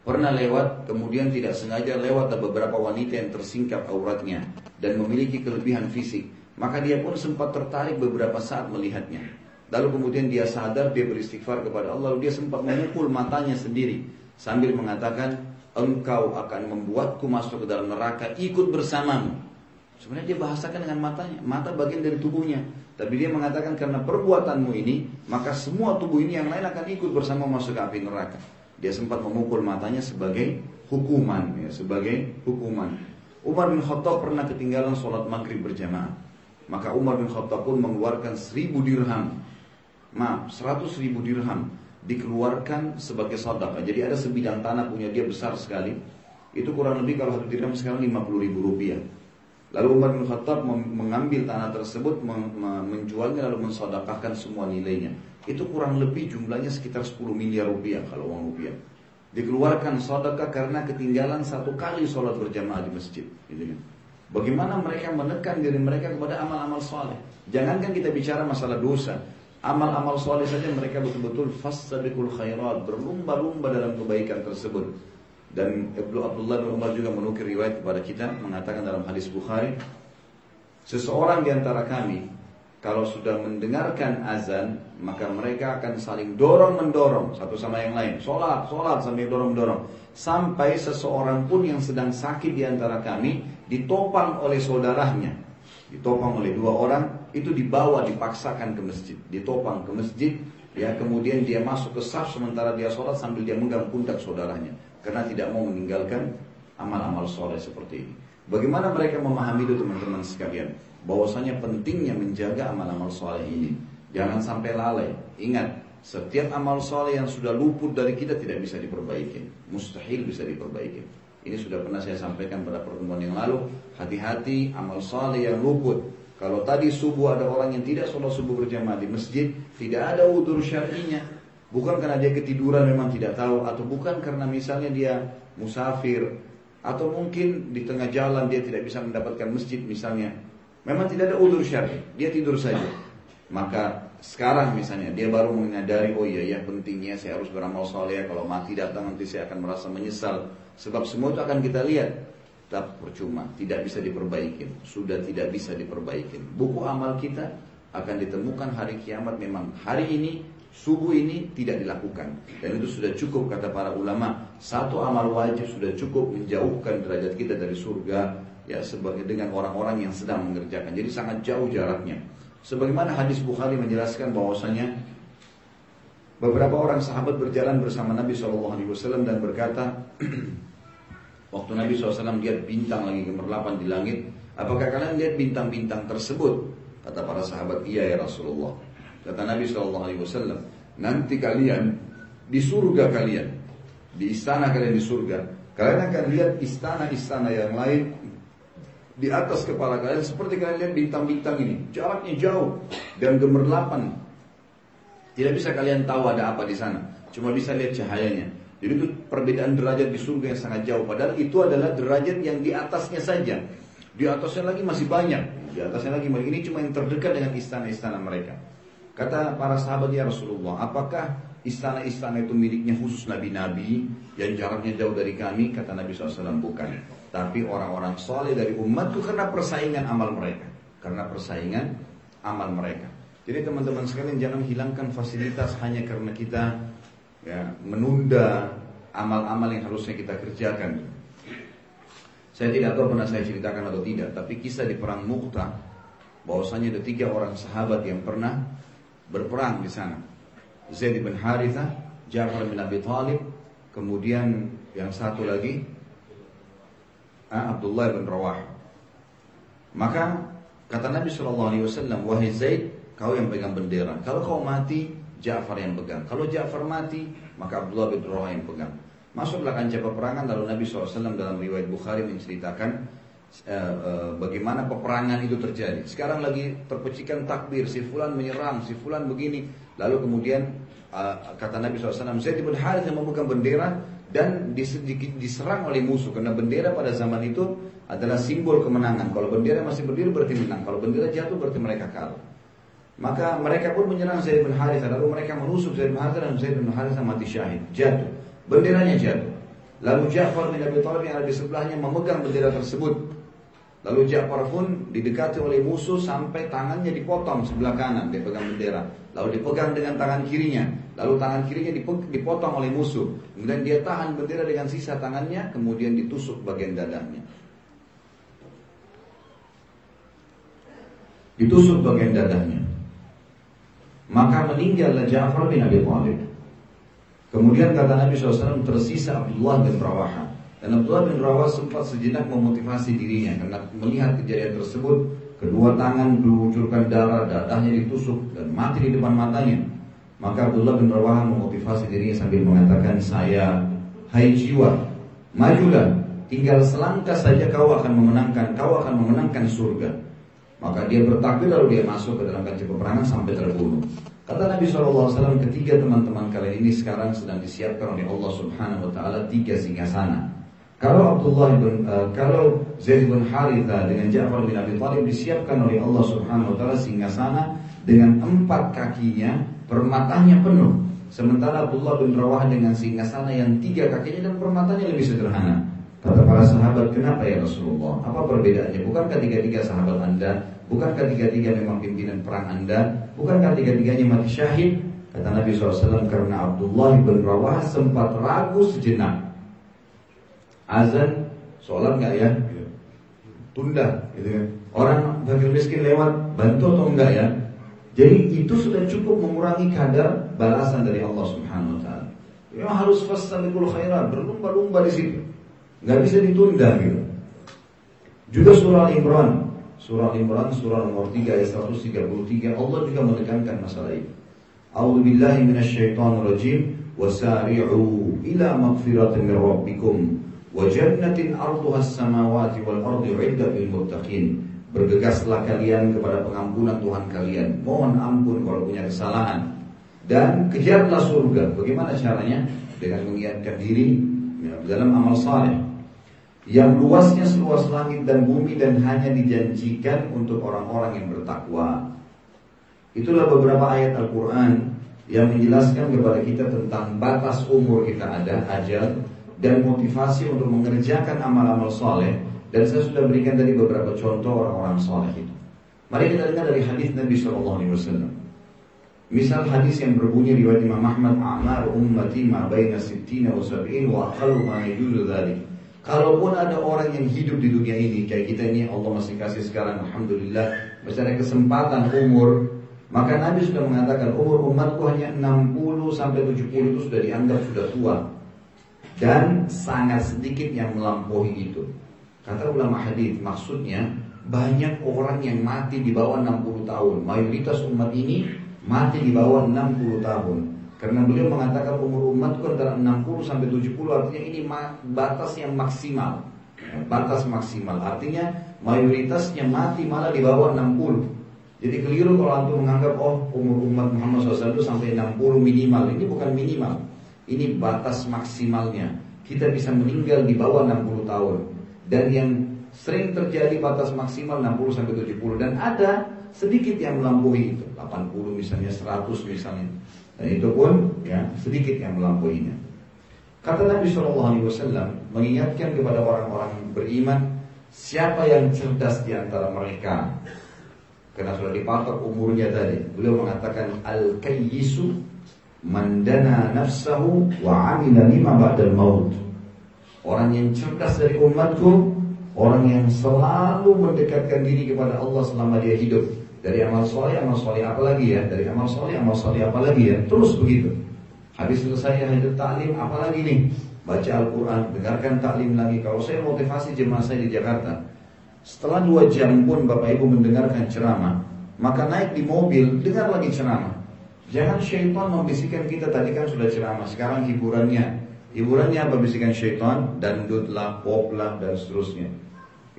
pernah lewat, kemudian tidak sengaja lewat ada beberapa wanita yang tersingkap auratnya dan memiliki kelebihan fisik. Maka dia pun sempat tertarik beberapa saat melihatnya. Lalu kemudian dia sadar, dia beristighfar kepada Allah, lalu dia sempat memukul matanya sendiri sambil mengatakan, engkau akan membuatku masuk ke dalam neraka ikut bersamamu. Sebenarnya dia bahasakan dengan matanya, mata bagian dari tubuhnya. Tapi dia mengatakan karena perbuatanmu ini, maka semua tubuh ini yang lain akan ikut bersama masuk ke api neraka. Dia sempat memukul matanya sebagai hukuman, ya, sebagai hukuman. Umar bin Khattab pernah ketinggalan sholat maghrib berjamaah. Maka Umar bin Khattab pun mengeluarkan seribu dirham. Maaf, seratus ribu dirham dikeluarkan sebagai sadaqah. Jadi ada sebidang tanah punya dia besar sekali. Itu kurang lebih kalau satu dirham sekarang lima puluh ribu rupiah. Lalu Umar bin Khattab mengambil tanah tersebut, menjualnya lalu mensodakahkan semua nilainya. Itu kurang lebih jumlahnya sekitar 10 miliar rupiah kalau uang rupiah. Dikeluarkan sodakah karena ketinggalan satu kali sholat berjamaah di masjid. Gitu kan. Bagaimana mereka menekan diri mereka kepada amal-amal soleh. Jangankan kita bicara masalah dosa. Amal-amal soleh saja mereka betul-betul fasadikul khairat. Berlumba-lumba dalam kebaikan tersebut. Dan Ibnu Abdullah bin Umar juga menukir riwayat kepada kita mengatakan dalam hadis Bukhari, seseorang di antara kami kalau sudah mendengarkan azan, maka mereka akan saling dorong mendorong satu sama yang lain. Sholat, sholat sambil dorong mendorong. Sampai seseorang pun yang sedang sakit di antara kami ditopang oleh saudaranya. Ditopang oleh dua orang, itu dibawa, dipaksakan ke masjid. Ditopang ke masjid, ya kemudian dia masuk ke saf sementara dia sholat sambil dia menggang pundak saudaranya karena tidak mau meninggalkan amal-amal soleh seperti ini. Bagaimana mereka memahami itu teman-teman sekalian? Bahwasanya pentingnya menjaga amal-amal soleh ini. Jangan sampai lalai. Ingat, setiap amal soleh yang sudah luput dari kita tidak bisa diperbaiki. Mustahil bisa diperbaiki. Ini sudah pernah saya sampaikan pada pertemuan yang lalu. Hati-hati amal soleh yang luput. Kalau tadi subuh ada orang yang tidak sholat subuh berjamaah di masjid, tidak ada udur syar'inya, Bukan karena dia ketiduran memang tidak tahu atau bukan karena misalnya dia musafir atau mungkin di tengah jalan dia tidak bisa mendapatkan masjid misalnya. Memang tidak ada udur syar'i, dia tidur saja. Maka sekarang misalnya dia baru menyadari oh iya ya pentingnya saya harus beramal soleh kalau mati datang nanti saya akan merasa menyesal. Sebab semua itu akan kita lihat. Tetap percuma tidak bisa diperbaiki sudah tidak bisa diperbaiki buku amal kita akan ditemukan hari kiamat memang. Hari ini Subuh ini tidak dilakukan Dan itu sudah cukup kata para ulama Satu amal wajib sudah cukup menjauhkan derajat kita dari surga ya sebagai dengan orang-orang yang sedang mengerjakan. Jadi sangat jauh jaraknya. Sebagaimana hadis Bukhari menjelaskan bahwasanya beberapa orang sahabat berjalan bersama Nabi Wasallam dan berkata, waktu Nabi SAW lihat bintang lagi gemerlapan di langit, apakah kalian lihat bintang-bintang tersebut? Kata para sahabat, iya ya Rasulullah. Kata Nabi Wasallam, nanti kalian di surga kalian, di istana kalian di surga, kalian akan lihat istana-istana yang lain di atas kepala kalian seperti kalian lihat bintang-bintang ini. Jaraknya jauh dan gemerlapan. Tidak bisa kalian tahu ada apa di sana. Cuma bisa lihat cahayanya. Jadi itu perbedaan derajat di surga yang sangat jauh. Padahal itu adalah derajat yang di atasnya saja. Di atasnya lagi masih banyak. Di atasnya lagi ini cuma yang terdekat dengan istana-istana mereka. Kata para sahabat ya Rasulullah, apakah istana-istana itu miliknya khusus nabi-nabi yang jaraknya jauh dari kami? Kata Nabi SAW, bukan. Tapi orang-orang soleh dari umatku karena persaingan amal mereka. Karena persaingan amal mereka. Jadi teman-teman sekalian jangan hilangkan fasilitas hanya karena kita ya, menunda amal-amal yang harusnya kita kerjakan. Saya tidak tahu pernah saya ceritakan atau tidak, tapi kisah di perang Muqtah bahwasanya ada tiga orang sahabat yang pernah berperang di sana. Zaid bin Haritha, Ja'far bin Abi Thalib, kemudian yang satu lagi Abdullah bin Rawah. Maka kata Nabi Shallallahu Alaihi Wasallam, wahai Zaid, kau yang pegang bendera. Kalau kau mati, Ja'far yang pegang. Kalau Ja'far mati, maka Abdullah bin Rawah yang pegang. Masuklah kancah peperangan lalu Nabi SAW dalam riwayat Bukhari menceritakan bagaimana peperangan itu terjadi. Sekarang lagi terpecikan takbir, si fulan menyerang, si fulan begini. Lalu kemudian uh, kata Nabi SAW, Zaid bin Harith yang memegang bendera dan diserang oleh musuh karena bendera pada zaman itu adalah simbol kemenangan. Kalau bendera masih berdiri berarti menang. Kalau bendera jatuh berarti mereka kalah. Maka mereka pun menyerang Zaid bin Harithah. Lalu mereka menusuk Zaid bin Harithah dan Zaid bin Harithah mati syahid. Jatuh. Benderanya jatuh. Lalu Ja'far bin Abi Thalib yang ada di sebelahnya memegang bendera tersebut. Lalu Ja'far pun didekati oleh musuh sampai tangannya dipotong sebelah kanan. Dia pegang bendera. Lalu dipegang dengan tangan kirinya. Lalu tangan kirinya dipotong oleh musuh. Kemudian dia tahan bendera dengan sisa tangannya, kemudian ditusuk bagian dadanya. Ditusuk bagian dadanya. Maka meninggallah Ja'far bin Abi Thalib. Kemudian kata Nabi SAW tersisa Abdullah bin Rawaha. Dan Abdullah bin Rawaha sempat sejenak memotivasi dirinya karena melihat kejadian tersebut Kedua tangan diluncurkan darah, dadahnya ditusuk dan mati di depan matanya. Maka Abdullah bin Rawaha memotivasi dirinya sambil mengatakan, saya, hai jiwa, majulah, tinggal selangkah saja kau akan memenangkan, kau akan memenangkan surga. Maka dia bertakbir lalu dia masuk ke dalam kancah peperangan sampai terbunuh. Kata Nabi SAW, ketiga teman-teman kalian ini sekarang sedang disiapkan oleh Allah Subhanahu Wa Taala tiga singgasana. Kalau Abdullah bin uh, kalau Zaid bin Haritha dengan Ja'far bin Abi Thalib disiapkan oleh Allah Subhanahu wa taala sana dengan empat kakinya, permatanya penuh. Sementara Abdullah bin Rawah dengan sana yang tiga kakinya dan permatanya lebih sederhana. Kata para sahabat, kenapa ya Rasulullah? Apa perbedaannya? Bukankah tiga-tiga sahabat Anda? Bukankah tiga-tiga memang pimpinan perang Anda? Bukankah tiga-tiganya mati syahid? Kata Nabi SAW, karena Abdullah bin Rawah sempat ragu sejenak azan sholat nggak ya tunda gitu ya orang fakir miskin lewat bantu atau enggak ya jadi itu sudah cukup mengurangi kadar balasan dari Allah Subhanahu wa taala. Ya harus fastabiqul khairat, berlumba-lumba di situ. Nggak bisa ditunda gitu. Juga surah Al-Imran, surah Al-Imran surah nomor 3 ayat 133 Allah juga menekankan masalah ini. A'udzu billahi minasyaitonir rajim wasari'u ila magfiratin rabbikum wa jannatin samawati wal ardi uiddat lil muttaqin. Bergegaslah kalian kepada pengampunan Tuhan kalian. Mohon ampun kalau punya kesalahan. Dan kejarlah surga. Bagaimana caranya? Dengan mengingatkan diri ya, dalam amal saleh. Yang luasnya seluas langit dan bumi dan hanya dijanjikan untuk orang-orang yang bertakwa. Itulah beberapa ayat Al-Quran yang menjelaskan kepada kita tentang batas umur kita ada ajal dan motivasi untuk mengerjakan amal-amal soleh dan saya sudah berikan tadi beberapa contoh orang-orang soleh itu. Mari kita dengar dari hadis Nabi Shallallahu Alaihi Wasallam. Misal hadis yang berbunyi riwayat Imam Ahmad, "Amar ummati ma baina sittina wa sab'in wa aqallu ma yajuzu dzalik." Kalaupun ada orang yang hidup di dunia ini kayak kita ini Allah masih kasih sekarang Alhamdulillah masih kesempatan umur maka Nabi sudah mengatakan umur umatku hanya 60 sampai 70 itu sudah dianggap sudah tua dan sangat sedikit yang melampaui itu. Kata ulama hadis maksudnya banyak orang yang mati di bawah 60 tahun. Mayoritas umat ini mati di bawah 60 tahun. Karena beliau mengatakan umur umatku antara 60 sampai 70 artinya ini batas yang maksimal. Batas maksimal artinya mayoritasnya mati malah di bawah 60. Jadi keliru kalau antum menganggap oh umur umat Muhammad SAW itu sampai 60 minimal. Ini bukan minimal. Ini batas maksimalnya. Kita bisa meninggal di bawah 60 tahun. Dan yang sering terjadi batas maksimal 60 sampai 70 dan ada sedikit yang melampaui itu, 80 misalnya, 100 misalnya. Dan itu pun ya sedikit yang melampauinya. Kata Nabi Shallallahu Alaihi Wasallam mengingatkan kepada orang-orang beriman siapa yang cerdas di antara mereka. Karena sudah dipatok umurnya tadi. Beliau mengatakan al kayyisu mandana nafsahu wa amila lima ba'dal maut. Orang yang cerdas dari umatku, orang yang selalu mendekatkan diri kepada Allah selama dia hidup. Dari amal soleh, amal soleh apa lagi ya? Dari amal soleh, amal soleh apa lagi ya? Terus begitu. Habis selesai hadir taklim, apa lagi nih? Baca Al-Quran, dengarkan taklim lagi. Kalau saya motivasi jemaah saya di Jakarta, setelah dua jam pun Bapak Ibu mendengarkan ceramah, maka naik di mobil, dengar lagi ceramah. Jangan syaitan membisikkan kita. Tadi kan sudah ceramah, sekarang hiburannya. Hiburannya apa? Bisikan syaitan, dangdutlah, poplah, dan seterusnya.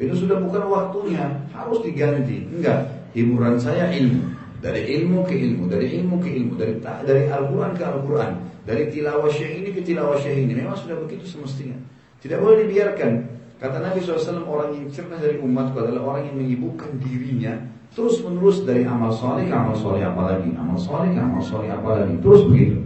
Itu sudah bukan waktunya, harus diganti. Enggak, hiburan saya ilmu. Dari ilmu ke ilmu. Dari ilmu ke ilmu. Dari dari Al-Quran ke Al-Quran. Dari tilawah syekh ini ke tilawah syekh ini. Memang sudah begitu semestinya. Tidak boleh dibiarkan. Kata Nabi SAW orang yang cerdas dari umatku adalah orang yang menyibukkan dirinya terus menerus dari amal soleh ke amal soleh apalagi amal soleh ke amal soleh apalagi terus begitu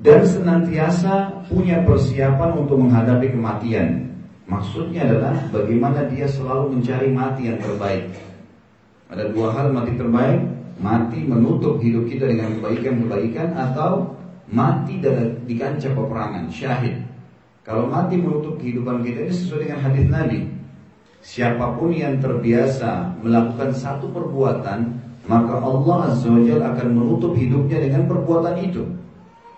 dan senantiasa punya persiapan untuk menghadapi kematian Maksudnya adalah bagaimana dia selalu mencari mati yang terbaik. Ada dua hal mati terbaik, mati menutup hidup kita dengan kebaikan-kebaikan atau mati dalam di kancah peperangan, syahid. Kalau mati menutup kehidupan kita ini sesuai dengan hadis Nabi. Siapa pun yang terbiasa melakukan satu perbuatan, maka Allah Azza wa akan menutup hidupnya dengan perbuatan itu.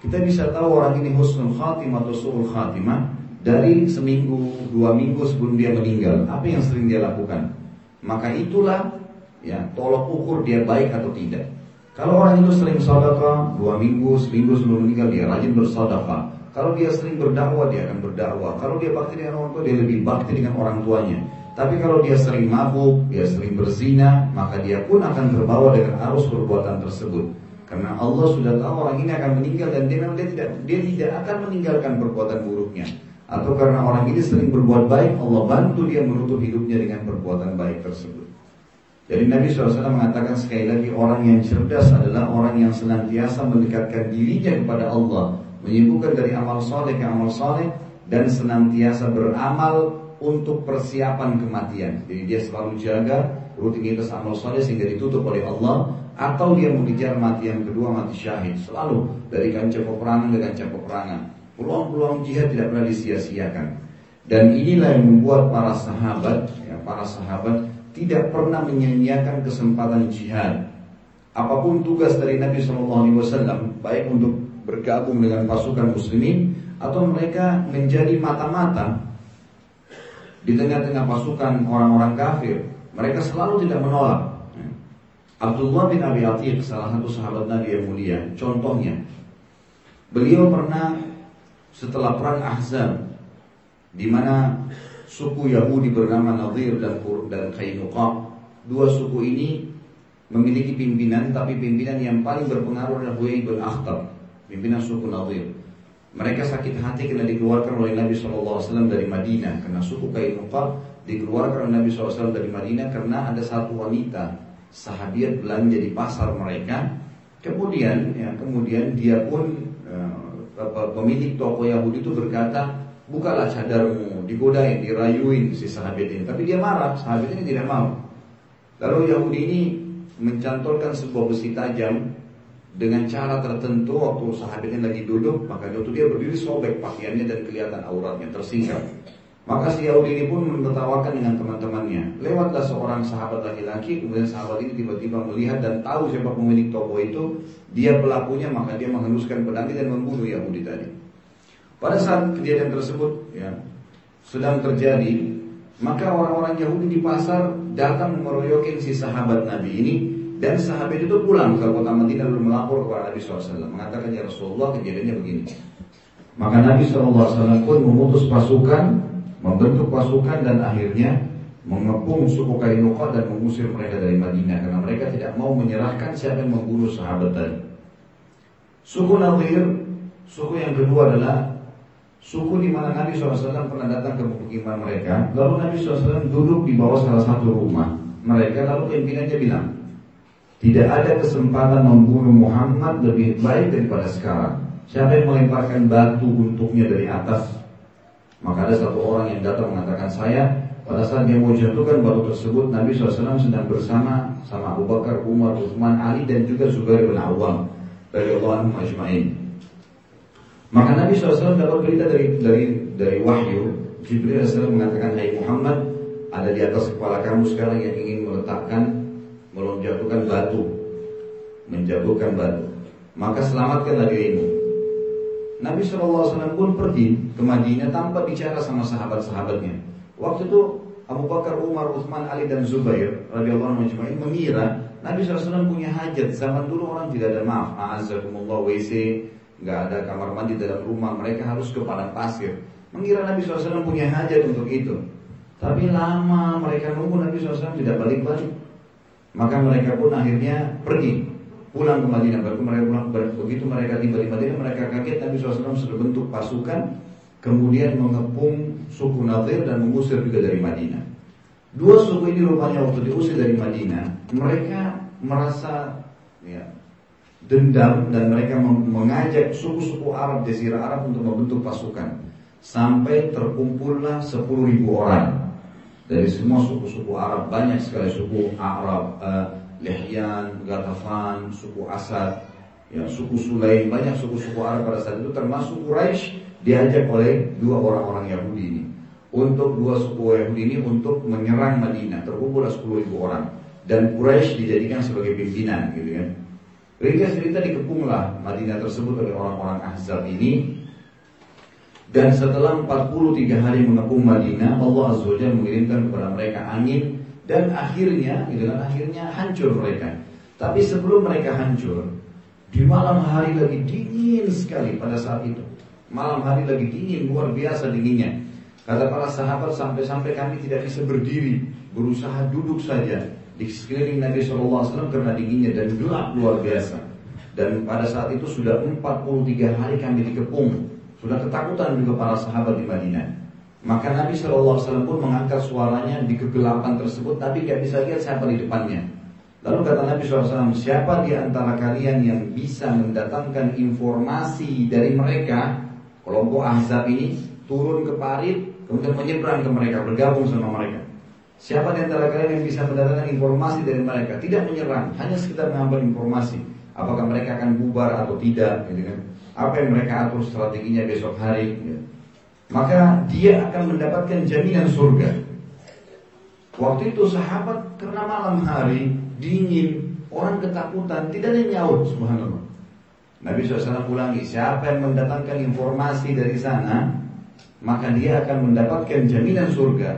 Kita bisa tahu orang ini husnul khatimah atau su'ul khatimah dari seminggu, dua minggu sebelum dia meninggal, apa yang sering dia lakukan? Maka itulah ya tolok ukur dia baik atau tidak. Kalau orang itu sering sedekah dua minggu, seminggu sebelum meninggal dia rajin bersedekah. Kalau dia sering berdakwah dia akan berdakwah. Kalau dia bakti dengan orang tua dia lebih bakti dengan orang tuanya. Tapi kalau dia sering mabuk, dia sering berzina, maka dia pun akan terbawa dengan arus perbuatan tersebut. Karena Allah sudah tahu orang ini akan meninggal dan dia memang dia tidak dia tidak akan meninggalkan perbuatan buruknya atau karena orang ini sering berbuat baik, Allah bantu dia menutup hidupnya dengan perbuatan baik tersebut. Jadi Nabi SAW mengatakan sekali lagi orang yang cerdas adalah orang yang senantiasa mendekatkan dirinya kepada Allah, menyibukkan dari amal soleh ke amal soleh dan senantiasa beramal untuk persiapan kematian. Jadi dia selalu jaga rutinitas amal soleh sehingga ditutup oleh Allah atau dia mengejar mati yang kedua mati syahid selalu dari kancah peperangan ke kancah peperangan Peluang-peluang jihad tidak pernah disia-siakan. Dan inilah yang membuat para sahabat, ya, para sahabat tidak pernah menyia-nyiakan kesempatan jihad. Apa pun tugas dari Nabi SAW, baik untuk bergabung dengan pasukan muslimin atau mereka menjadi mata-mata di tengah-tengah pasukan orang-orang kafir, mereka selalu tidak menolak. Abdullah bin Abi Atiq, salah satu sahabat Nabi yang mulia, contohnya, beliau pernah setelah perang Ahzab di mana suku Yahudi bernama Nadir dan dan Qainuqa dua suku ini memiliki pimpinan tapi pimpinan yang paling berpengaruh adalah Huyai bin Akhtab pimpinan suku Nadir mereka sakit hati karena dikeluarkan oleh Nabi SAW dari Madinah karena suku Qainuqa dikeluarkan oleh Nabi SAW dari Madinah karena ada satu wanita sahabiat belanja di pasar mereka kemudian ya kemudian dia pun uh, pemilik toko Yahudi itu berkata, bukalah cadarmu, digodain, dirayuin si sahabat ini. Tapi dia marah, sahabat ini tidak mau. Lalu Yahudi ini mencantolkan sebuah besi tajam dengan cara tertentu waktu sahabatnya lagi duduk maka waktu dia berdiri sobek pakaiannya dan kelihatan auratnya tersingkap. Maka si Yahudi ini pun menertawakan dengan teman-temannya. Lewatlah seorang sahabat laki-laki kemudian sahabat ini tiba-tiba melihat dan tahu siapa pemilik toko itu. Dia pelakunya maka dia menghenuskan pedangnya dan membunuh Yahudi tadi. Pada saat kejadian tersebut ya sedang terjadi maka orang-orang Yahudi di pasar datang meroyokin si sahabat Nabi ini dan sahabat itu pulang ke kota Madinah lalu melapor kepada Nabi SAW Mengatakan ya Rasulullah kejadiannya begini. Maka Nabi SAW pun memutus pasukan Membentuk pasukan dan akhirnya Mengepung suku Kainuqa dan mengusir mereka dari Madinah Karena mereka tidak mau menyerahkan siapa yang membunuh sahabat tadi. Suku Nadir Suku yang kedua adalah Suku di mana Nabi SAW pernah datang ke pemukiman mereka. Lalu Nabi SAW duduk di bawah salah satu rumah Mereka lalu pimpinannya bilang tidak ada kesempatan membunuh Muhammad lebih baik daripada sekarang. Siapa yang melemparkan batu untuknya dari atas? Maka ada satu orang yang datang mengatakan saya pada saat dia mau jatuhkan batu tersebut Nabi SAW sedang bersama sama Abu Bakar, Umar, Uthman, Ali dan juga Zubair bin Awam dari Allah Majma'in. Maka Nabi SAW dapat berita dari dari dari wahyu Jibril SAW mengatakan Hai Muhammad ada di atas kepala kamu sekarang yang ingin meletakkan menjatuhkan batu, menjatuhkan batu. Maka selamatkanlah dirimu. Nabi SAW pun pergi ke Madinah tanpa bicara sama sahabat-sahabatnya. Waktu itu Abu Bakar, Umar, Uthman, Ali dan Zubair radhiyallahu anhu mengira Nabi SAW punya hajat. Zaman dulu orang tidak ada maaf, a'azzakumullah WC, nggak ada kamar mandi dalam rumah, mereka harus ke padang pasir. Mengira Nabi SAW punya hajat untuk itu. Tapi lama mereka nunggu Nabi SAW tidak balik-balik. Maka mereka pun akhirnya pergi pulang ke Madinah. Baru mereka pulang, begitu mereka tiba di Madinah, mereka kaget Nabi SAW sudah bentuk pasukan, kemudian mengepung suku Nadir dan mengusir juga dari Madinah. Dua suku ini rupanya waktu diusir dari Madinah, mereka merasa ya, dendam dan mereka mengajak suku-suku Arab, Jazirah Arab untuk membentuk pasukan. Sampai terkumpullah 10 ribu orang dari semua suku-suku Arab banyak sekali suku Arab, uh, Lihyan, Gatafan, suku Asad, ya suku Sulaim, banyak suku-suku Arab pada saat itu termasuk Quraisy diajak oleh dua orang-orang Yahudi ini. Untuk dua suku Yahudi ini untuk menyerang Madinah terkumpul 10 ribu orang. Dan Quraisy dijadikan sebagai pimpinan gitu kan. Ringkas cerita dikepunglah Madinah tersebut oleh orang-orang Ahzab ini dan setelah 43 hari mengepung Madinah, Allah Azza wa mengirimkan kepada mereka angin dan akhirnya, dengan akhirnya hancur mereka. Tapi sebelum mereka hancur, di malam hari lagi dingin sekali pada saat itu. Malam hari lagi dingin, luar biasa dinginnya. Kata para sahabat sampai-sampai kami tidak bisa berdiri, berusaha duduk saja di sekeliling Nabi SAW karena dinginnya dan gelap luar biasa. Dan pada saat itu sudah 43 hari kami dikepung sudah ketakutan juga para sahabat di Madinah. Maka Nabi SAW pun mengangkat suaranya di kegelapan tersebut, tapi gak bisa lihat siapa di depannya. Lalu kata Nabi SAW, siapa di antara kalian yang bisa mendatangkan informasi dari mereka, kelompok Ahzab ini, turun ke parit, kemudian menyeberang ke mereka, bergabung sama mereka. Siapa di antara kalian yang bisa mendatangkan informasi dari mereka? Tidak menyerang, hanya sekedar mengambil informasi. Apakah mereka akan bubar atau tidak, gitu kan? Apa yang mereka atur strateginya besok hari ya. maka dia akan mendapatkan jaminan surga. Waktu itu sahabat karena malam hari dingin orang ketakutan tidak ada nyaut subhanallah. Nabi SAW ulangi siapa yang mendatangkan informasi dari sana maka dia akan mendapatkan jaminan surga.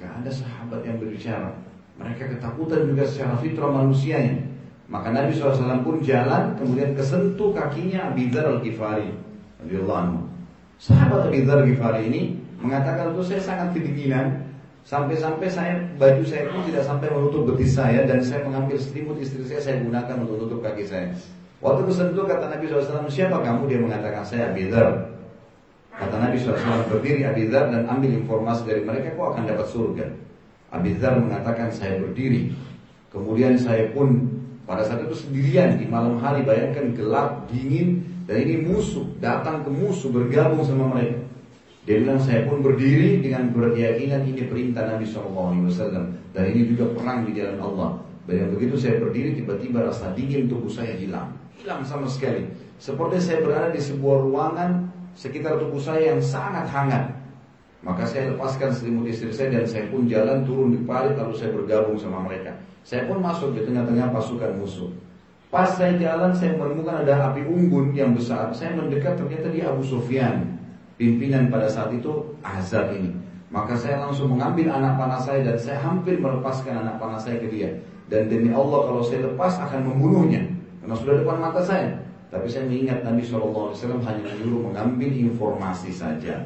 Gak ada sahabat yang berbicara. Mereka ketakutan juga secara fitrah manusianya maka Nabi SAW pun jalan kemudian kesentuh kakinya Abi Dzar Al-Ghifari Sahabat Abi Al-Ghifari ini mengatakan itu saya sangat kedinginan sampai-sampai saya baju saya pun tidak sampai menutup betis saya dan saya mengambil selimut istri saya saya gunakan untuk menutup kaki saya. Waktu kesentuh kata Nabi SAW siapa kamu dia mengatakan saya Abi Dzar. Kata Nabi SAW berdiri Abi Dzar dan ambil informasi dari mereka kau akan dapat surga. Abi Dzar mengatakan saya berdiri. Kemudian saya pun pada saat itu sendirian di malam hari bayangkan gelap, dingin dan ini musuh datang ke musuh bergabung sama mereka. Dia bilang saya pun berdiri dengan berkeyakinan ini perintah Nabi SAW dan ini juga perang di jalan Allah. Dan begitu saya berdiri tiba-tiba rasa dingin tubuh saya hilang. Hilang sama sekali. Seperti saya berada di sebuah ruangan sekitar tubuh saya yang sangat hangat. Maka saya lepaskan selimut istri saya dan saya pun jalan turun di parit lalu saya bergabung sama mereka. Saya pun masuk di tengah-tengah pasukan musuh. Pas saya jalan saya menemukan ada api unggun yang besar. Saya mendekat ternyata dia Abu Sufyan. Pimpinan pada saat itu Azab ini. Maka saya langsung mengambil anak panah saya dan saya hampir melepaskan anak panah saya ke dia. Dan demi Allah kalau saya lepas akan membunuhnya. Karena sudah depan mata saya. Tapi saya mengingat Nabi SAW hanya menyuruh mengambil informasi saja.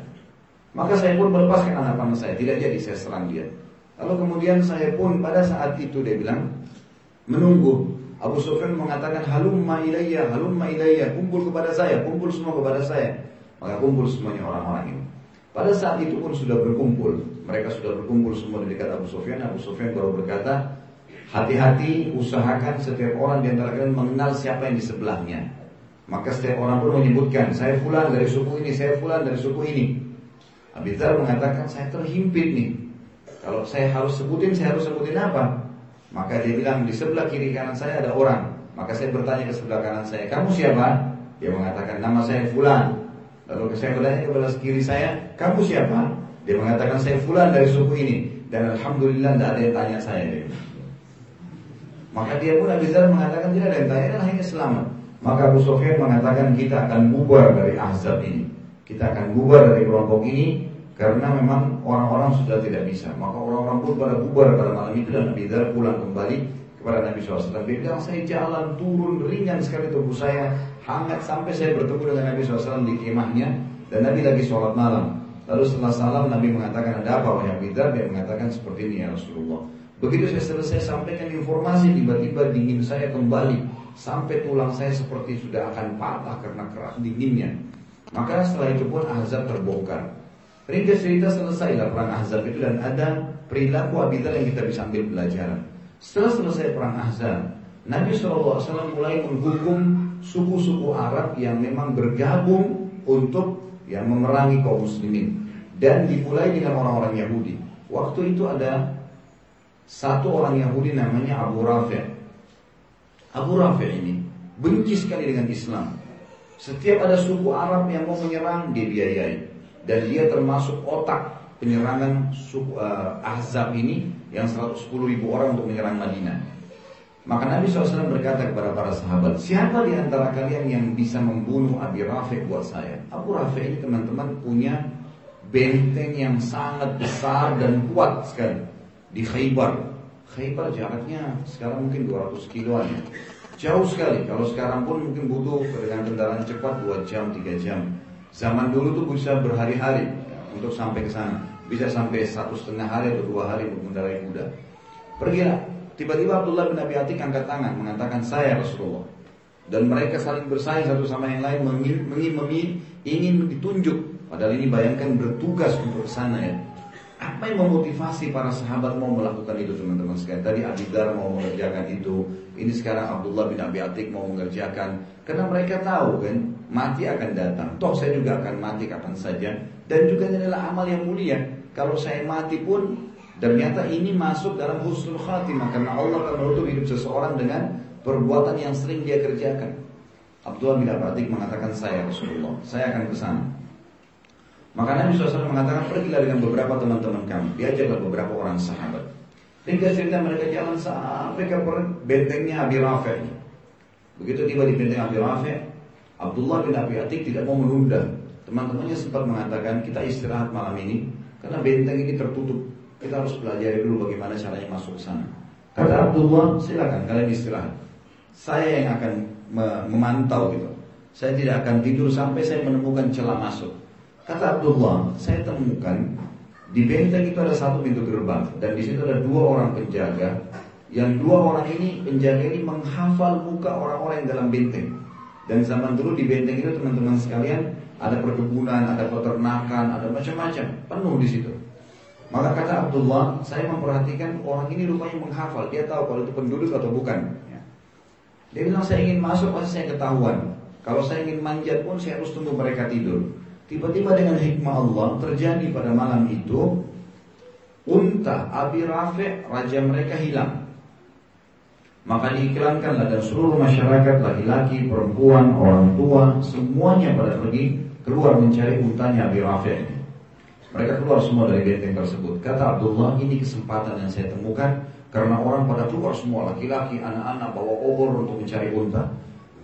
Maka saya pun melepaskan anak panah saya, tidak jadi saya serang dia. Lalu kemudian saya pun pada saat itu dia bilang menunggu. Abu Sufyan mengatakan halumma ilayya, halumma ilayya, kumpul kepada saya, kumpul semua kepada saya. Maka kumpul semuanya orang-orang ini. Pada saat itu pun sudah berkumpul. Mereka sudah berkumpul semua di dekat Abu Sufyan. Abu Sufyan baru berkata, hati-hati usahakan setiap orang di antara kalian mengenal siapa yang di sebelahnya. Maka setiap orang pun menyebutkan, saya fulan dari suku ini, saya fulan dari suku ini. Abi Dhar mengatakan saya terhimpit nih. Kalau saya harus sebutin, saya harus sebutin apa? Maka dia bilang di sebelah kiri kanan saya ada orang. Maka saya bertanya ke sebelah kanan saya, kamu siapa? Dia mengatakan nama saya Fulan. Lalu saya bertanya ke sebelah kiri saya, kamu siapa? Dia mengatakan saya Fulan dari suku ini. Dan Alhamdulillah tidak ada yang tanya saya. Dia. Maka dia pun Abi Dhar mengatakan tidak ada yang tanya dan hanya selamat. Maka Abu Sufyan mengatakan kita akan bubar dari Ahzab ini. Kita akan bubar dari kelompok ini karena memang orang-orang sudah tidak bisa. Maka orang-orang pun pada bubar pada malam itu dan Nabi Dar pulang kembali kepada Nabi SAW. Dia bilang saya jalan turun ringan sekali tubuh saya hangat sampai saya bertemu dengan Nabi SAW di kemahnya dan Nabi lagi sholat malam. Lalu setelah salam Nabi mengatakan ada apa wahai Nabi Dar? Dia mengatakan seperti ini ya Rasulullah. Begitu saya selesai sampaikan informasi tiba-tiba dingin saya kembali sampai tulang saya seperti sudah akan patah karena keras dinginnya. Maka setelah itu pun azab terbongkar. Ringkas cerita selesailah perang Ahzab itu dan ada perilaku Abidal yang kita bisa ambil pelajaran. Setelah selesai perang Ahzab, Nabi SAW mulai menghukum suku-suku Arab yang memang bergabung untuk yang memerangi kaum muslimin dan dimulai dengan orang-orang Yahudi. Waktu itu ada satu orang Yahudi namanya Abu Rafi'. Abu Rafi' ini benci sekali dengan Islam. Setiap ada suku Arab yang mau menyerang, dia biayai dan dia termasuk otak penyerangan suku, uh, Ahzab ini yang 110 ribu orang untuk menyerang Madinah. Maka Nabi SAW berkata kepada para sahabat, siapa di antara kalian yang bisa membunuh Abi Rafiq buat saya? Abu Rafiq ini teman-teman punya benteng yang sangat besar dan kuat sekali di Khaybar. Khaybar jaraknya sekarang mungkin 200 kiloan ya. Jauh sekali. Kalau sekarang pun mungkin butuh dengan kendaraan cepat 2 jam, 3 jam. Zaman dulu tuh bisa berhari-hari ya, untuk sampai ke sana. Bisa sampai satu setengah hari atau dua hari mengendarai kuda. Pergilah. Tiba-tiba Abdullah bin Abi Atik angkat tangan mengatakan saya Rasulullah. Dan mereka saling bersaing satu sama yang lain mengimami ingin ditunjuk. Padahal ini bayangkan bertugas untuk sana ya. Apa yang memotivasi para sahabat mau melakukan itu teman-teman sekalian? Tadi Abidar mau mengerjakan itu, ini sekarang Abdullah bin Abi Atik mau mengerjakan. Karena mereka tahu kan, mati akan datang. Toh saya juga akan mati kapan saja. Dan juga ini adalah amal yang mulia. Kalau saya mati pun, ternyata ini masuk dalam husnul khatimah. Karena Allah akan menutup hidup seseorang dengan perbuatan yang sering dia kerjakan. Abdullah bin Abi Atik mengatakan saya Rasulullah, saya akan ke sana. Maka Nabi SAW mengatakan pergilah dengan beberapa teman-teman kami. Diajaklah beberapa orang sahabat. Ringkas cerita mereka jalan sampai ke bentengnya Abi Rafi. Begitu tiba di benteng Abi Rafi, Abdullah bin Abi Atik tidak mau menunda. Teman-temannya sempat mengatakan kita istirahat malam ini karena benteng ini tertutup. Kita harus belajar dulu bagaimana caranya masuk ke sana. Kata Abdullah, silakan kalian istirahat. Saya yang akan memantau gitu. Saya tidak akan tidur sampai saya menemukan celah masuk. Kata Abdullah, saya temukan di benteng itu ada satu pintu gerbang dan di situ ada dua orang penjaga. Yang dua orang ini penjaga ini menghafal muka orang-orang yang dalam benteng. Dan zaman dulu di benteng itu teman-teman sekalian ada perkebunan, ada peternakan, ada macam-macam, penuh di situ. Maka kata Abdullah, saya memperhatikan orang ini rupanya menghafal, dia tahu kalau itu penduduk atau bukan. Dia bilang saya ingin masuk pasti saya ketahuan. Kalau saya ingin manjat pun saya harus tunggu mereka tidur. Tiba-tiba dengan hikmah Allah terjadi pada malam itu Unta Abi Rafi' raja mereka hilang Maka diiklankanlah dan seluruh masyarakat laki-laki, perempuan, orang tua, semuanya pada pergi keluar mencari untanya Abi Rafi. Mereka keluar semua dari benteng tersebut. Kata Abdullah, ini kesempatan yang saya temukan karena orang pada keluar semua laki-laki, anak-anak bawa obor untuk mencari unta.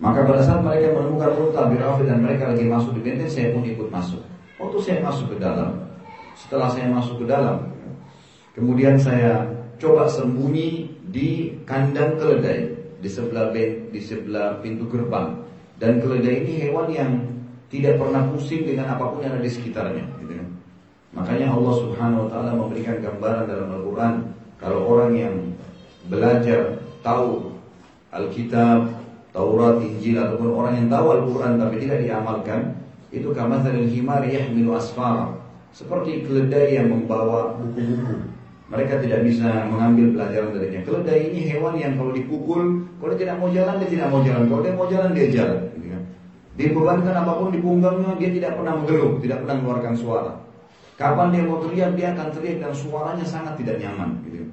Maka pada saat mereka menemukan unta Abi Rafi dan mereka lagi masuk di benteng, saya pun ikut masuk. Waktu saya masuk ke dalam, setelah saya masuk ke dalam, kemudian saya coba sembunyi di kandang keledai di sebelah di sebelah pintu gerbang dan keledai ini hewan yang tidak pernah pusing dengan apa pun yang ada di sekitarnya gitu kan. Makanya Allah Subhanahu wa taala memberikan gambaran dalam Al-Qur'an kalau orang yang belajar tahu Alkitab, Taurat, Injil ataupun orang yang tahu Al-Qur'an tapi tidak diamalkan itu kamathalil himar yahmilu asfara seperti keledai yang membawa buku-buku mereka tidak bisa mengambil pelajaran darinya. Keledai ini hewan yang kalau dipukul, kalau tidak mau jalan, dia tidak mau jalan. Kalau dia mau jalan, dia jalan. Gitu kan. Dibebankan apa pun di punggungnya, dia tidak pernah menggerup, tidak pernah mengeluarkan suara. Kapan dia mau teriak, dia akan teriak dan suaranya sangat tidak nyaman. Gitu.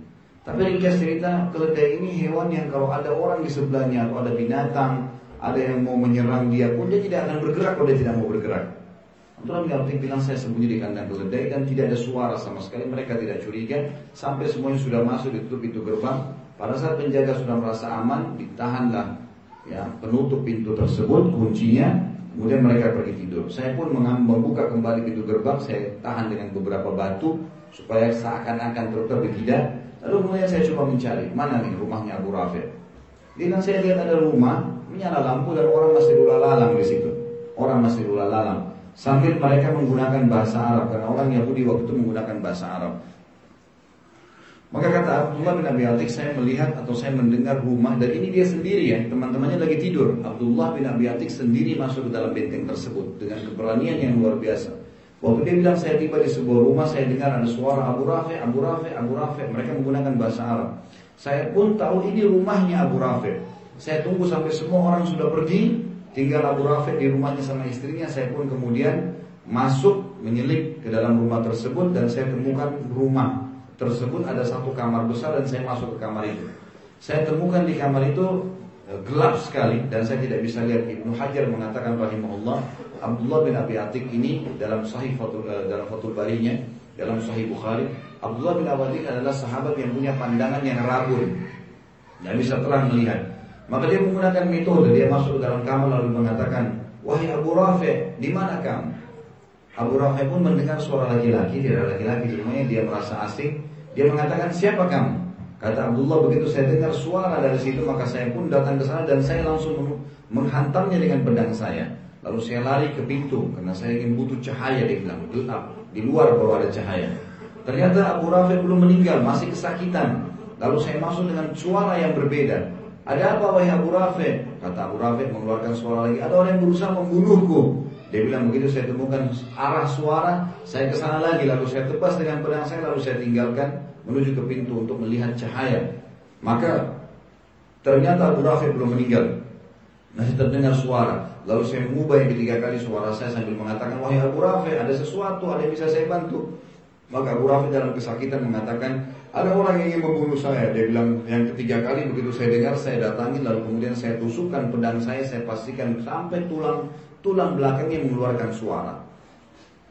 Tapi ringkas cerita, keledai ini hewan yang kalau ada orang di sebelahnya atau ada binatang, ada yang mau menyerang dia pun dia tidak akan bergerak kalau dia tidak mau bergerak. Abdullah bin Atik bilang saya sembunyi di kandang keledai dan tidak ada suara sama sekali. Mereka tidak curiga sampai semuanya sudah masuk ditutup pintu gerbang. Pada saat penjaga sudah merasa aman, ditahanlah ya penutup pintu tersebut kuncinya. Kemudian mereka pergi tidur. Saya pun membuka kembali pintu gerbang. Saya tahan dengan beberapa batu supaya seakan-akan tetap tidak. Lalu kemudian saya coba mencari mana nih rumahnya Abu Rafi. Dengan saya lihat ada rumah, menyala lampu dan orang masih lalang di situ. Orang masih lalang sambil mereka menggunakan bahasa Arab karena orang Yahudi waktu itu menggunakan bahasa Arab. Maka kata Abdullah bin Abi Atik saya melihat atau saya mendengar rumah dan ini dia sendiri ya teman-temannya lagi tidur. Abdullah bin Abi Atik sendiri masuk ke dalam benteng tersebut dengan keberanian yang luar biasa. Waktu dia bilang saya tiba di sebuah rumah saya dengar ada suara Abu Rafi, Abu Rafi, Abu Rafi. Mereka menggunakan bahasa Arab. Saya pun tahu ini rumahnya Abu Rafi. Saya tunggu sampai semua orang sudah pergi Tinggal Abu Rafiq di rumahnya sama istrinya, saya pun kemudian masuk menyelip ke dalam rumah tersebut dan saya temukan rumah tersebut ada satu kamar besar dan saya masuk ke kamar itu. Saya temukan di kamar itu eh, gelap sekali dan saya tidak bisa lihat Ibnu Hajar mengatakan rahimahullah Abdullah bin Abi Atik ini dalam sahih Fatul, eh, dalam Fatul Barinya dalam sahih Bukhari Abdullah bin Abi Atik adalah sahabat yang punya pandangan yang rabun tidak bisa terang melihat maka dia menggunakan metode, dia masuk dalam kamar lalu mengatakan, Wahai Abu Rafi, di mana kamu? Abu Rafi pun mendengar suara laki-laki, dia ada laki-laki di rumahnya, dia merasa asing. Dia mengatakan, siapa kamu? Kata Abdullah, begitu saya dengar suara dari situ, maka saya pun datang ke sana dan saya langsung menghantamnya dengan pedang saya. Lalu saya lari ke pintu, karena saya ingin butuh cahaya, dia bilang, gelap, di luar baru ada cahaya. Ternyata Abu Rafi belum meninggal, masih kesakitan. Lalu saya masuk dengan suara yang berbeda. Ada apa wahai Abu Rafi? Kata Abu Rafi mengeluarkan suara lagi. Ada orang yang berusaha membunuhku. Dia bilang begitu saya temukan arah suara, saya ke sana lagi lalu saya tebas dengan pedang saya lalu saya tinggalkan menuju ke pintu untuk melihat cahaya. Maka ternyata Abu Rafi belum meninggal. Masih terdengar suara. Lalu saya mengubah yang ketiga kali suara saya sambil mengatakan, wahai Abu Rafi, ada sesuatu, ada yang bisa saya bantu. Maka Abu Rafi dalam kesakitan mengatakan, ada orang yang ingin membunuh saya. Dia bilang yang ketiga kali begitu saya dengar saya datangi lalu kemudian saya tusukkan pedang saya saya pastikan sampai tulang tulang belakangnya mengeluarkan suara.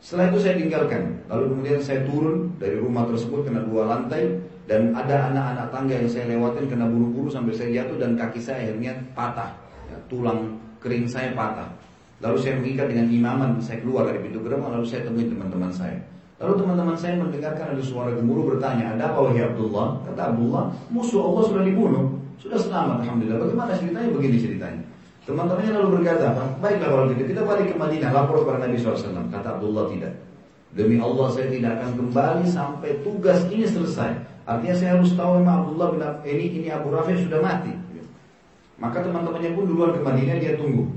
Setelah itu saya tinggalkan. Lalu kemudian saya turun dari rumah tersebut kena dua lantai dan ada anak-anak tangga yang saya lewatin kena buru-buru sampai saya jatuh dan kaki saya akhirnya patah. Ya, tulang kering saya patah. Lalu saya mengikat dengan imaman, saya keluar dari pintu gerbang lalu saya temui teman-teman saya. Lalu teman-teman saya mendengarkan ada suara gemuruh bertanya, ada apa wahai Abdullah? Kata Abdullah, musuh Allah sudah dibunuh, sudah selamat Alhamdulillah. Bagaimana ceritanya? Begini ceritanya. Teman-temannya lalu berkata, baiklah kalau gitu kita balik ke Madinah, lapor kepada Nabi SAW. Kata Abdullah tidak. Demi Allah saya tidak akan kembali sampai tugas ini selesai. Artinya saya harus tahu memang Abdullah bin ini ini Abu Rafi sudah mati. Maka teman-temannya pun duluan ke Madinah dia tunggu.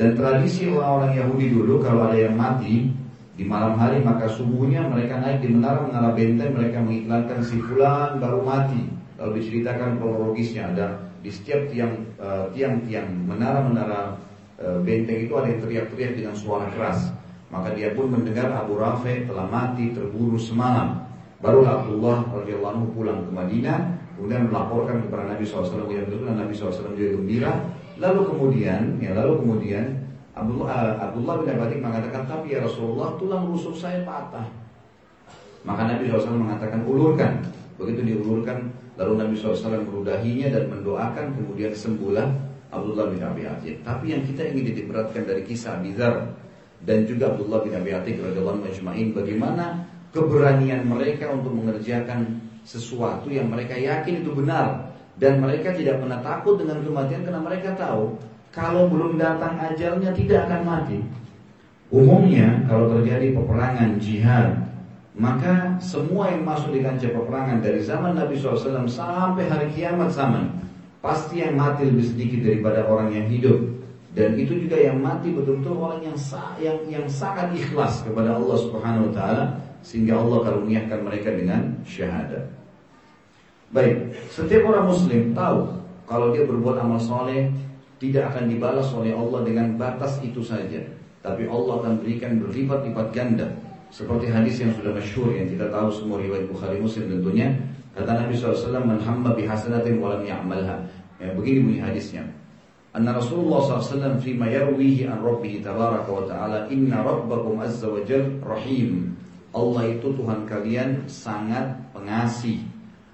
Dan tradisi orang-orang Yahudi dulu kalau ada yang mati di malam hari maka subuhnya mereka naik di menara-menara benteng mereka mengiklankan si fulan baru mati. Lalu diceritakan kronologisnya ada di setiap tiang uh, tiang-tiang menara-menara uh, benteng itu ada yang teriak-teriak dengan suara keras. Maka dia pun mendengar Abu Rafi telah mati terbunuh semalam. Baru Abdullah radhiyallahu pulang ke Madinah, kemudian melaporkan kepada Nabi SAW yang dan Nabi SAW juga gembira. Lalu kemudian, ya lalu kemudian Abdullah, uh, Abdullah bin Abadik mengatakan, tapi ya Rasulullah tulang rusuk saya patah. Maka Nabi SAW mengatakan ulurkan. Begitu diulurkan, lalu Nabi SAW merudahinya dan mendoakan, kemudian sembuhlah Abdullah bin Abi Atik. Tapi yang kita ingin diberatkan dari kisah Abizar dan juga Abdullah bin Abi Atik radhiyallahu anhu bagaimana keberanian mereka untuk mengerjakan sesuatu yang mereka yakin itu benar. Dan mereka tidak pernah takut dengan kematian karena mereka tahu kalau belum datang ajalnya tidak akan mati. Umumnya kalau terjadi peperangan jihad maka semua yang masuk di kancah peperangan dari zaman Nabi SAW sampai hari kiamat zaman pasti yang mati lebih sedikit daripada orang yang hidup. Dan itu juga yang mati betul-betul orang yang yang yang sangat ikhlas kepada Allah Subhanahu Wa Taala sehingga Allah karuniakan mereka dengan syahadat. Baik, setiap orang muslim tahu kalau dia berbuat amal soleh tidak akan dibalas oleh Allah dengan batas itu saja, tapi Allah akan berikan berlipat-lipat ganda. Seperti hadis yang sudah masyhur yang kita tahu semua riwayat Bukhari Muslim tentunya kata Nabi SAW man hamma bihasanatin walam ya'malha. Ya, begini bunyi hadisnya. Anna Rasulullah SAW fima yarwihi an Rabbihi tabaraka wa ta'ala inna rabbakum azza wa jal rahim Allah itu Tuhan kalian sangat pengasih.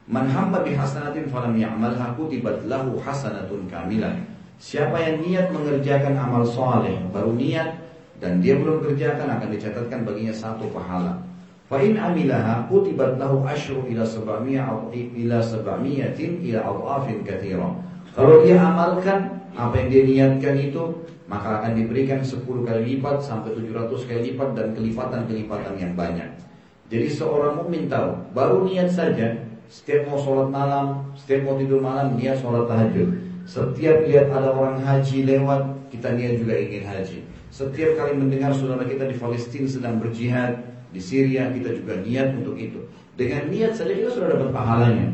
Man hamba bihasanatin falam ya'malha kutibat lahu hasanatun kamilah. Siapa yang niat mengerjakan amal soleh, baru niat dan dia belum kerjakan akan dicatatkan baginya satu pahala. Fa in amilaha kutibat lahu asyru ila sab'amiyah ila sab'amiyatin ila adhafin katsira. Kalau dia amalkan apa yang dia niatkan itu maka akan diberikan 10 kali lipat sampai 700 kali lipat dan kelipatan-kelipatan yang banyak. Jadi seorang mukmin tahu, baru niat saja setiap mau sholat malam, setiap mau tidur malam niat sholat tahajud. Setiap lihat ada orang haji lewat, kita niat juga ingin haji. Setiap kali mendengar saudara kita di Palestina sedang berjihad, di Syria kita juga niat untuk itu. Dengan niat saja kita sudah dapat pahalanya.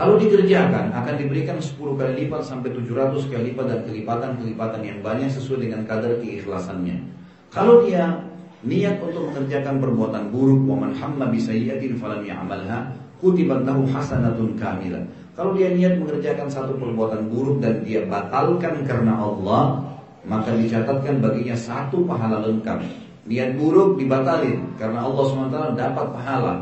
Kalau dikerjakan akan diberikan 10 kali lipat sampai 700 kali lipat dan kelipatan-kelipatan yang banyak sesuai dengan kadar keikhlasannya. Kalau dia niat untuk mengerjakan perbuatan buruk wa man hamma bi sayyi'atin falam ya'malha kutibat lahu hasanatun kamilah. Kalau dia niat mengerjakan satu perbuatan buruk dan dia batalkan karena Allah, maka dicatatkan baginya satu pahala lengkap. Niat buruk dibatalin karena Allah SWT dapat pahala.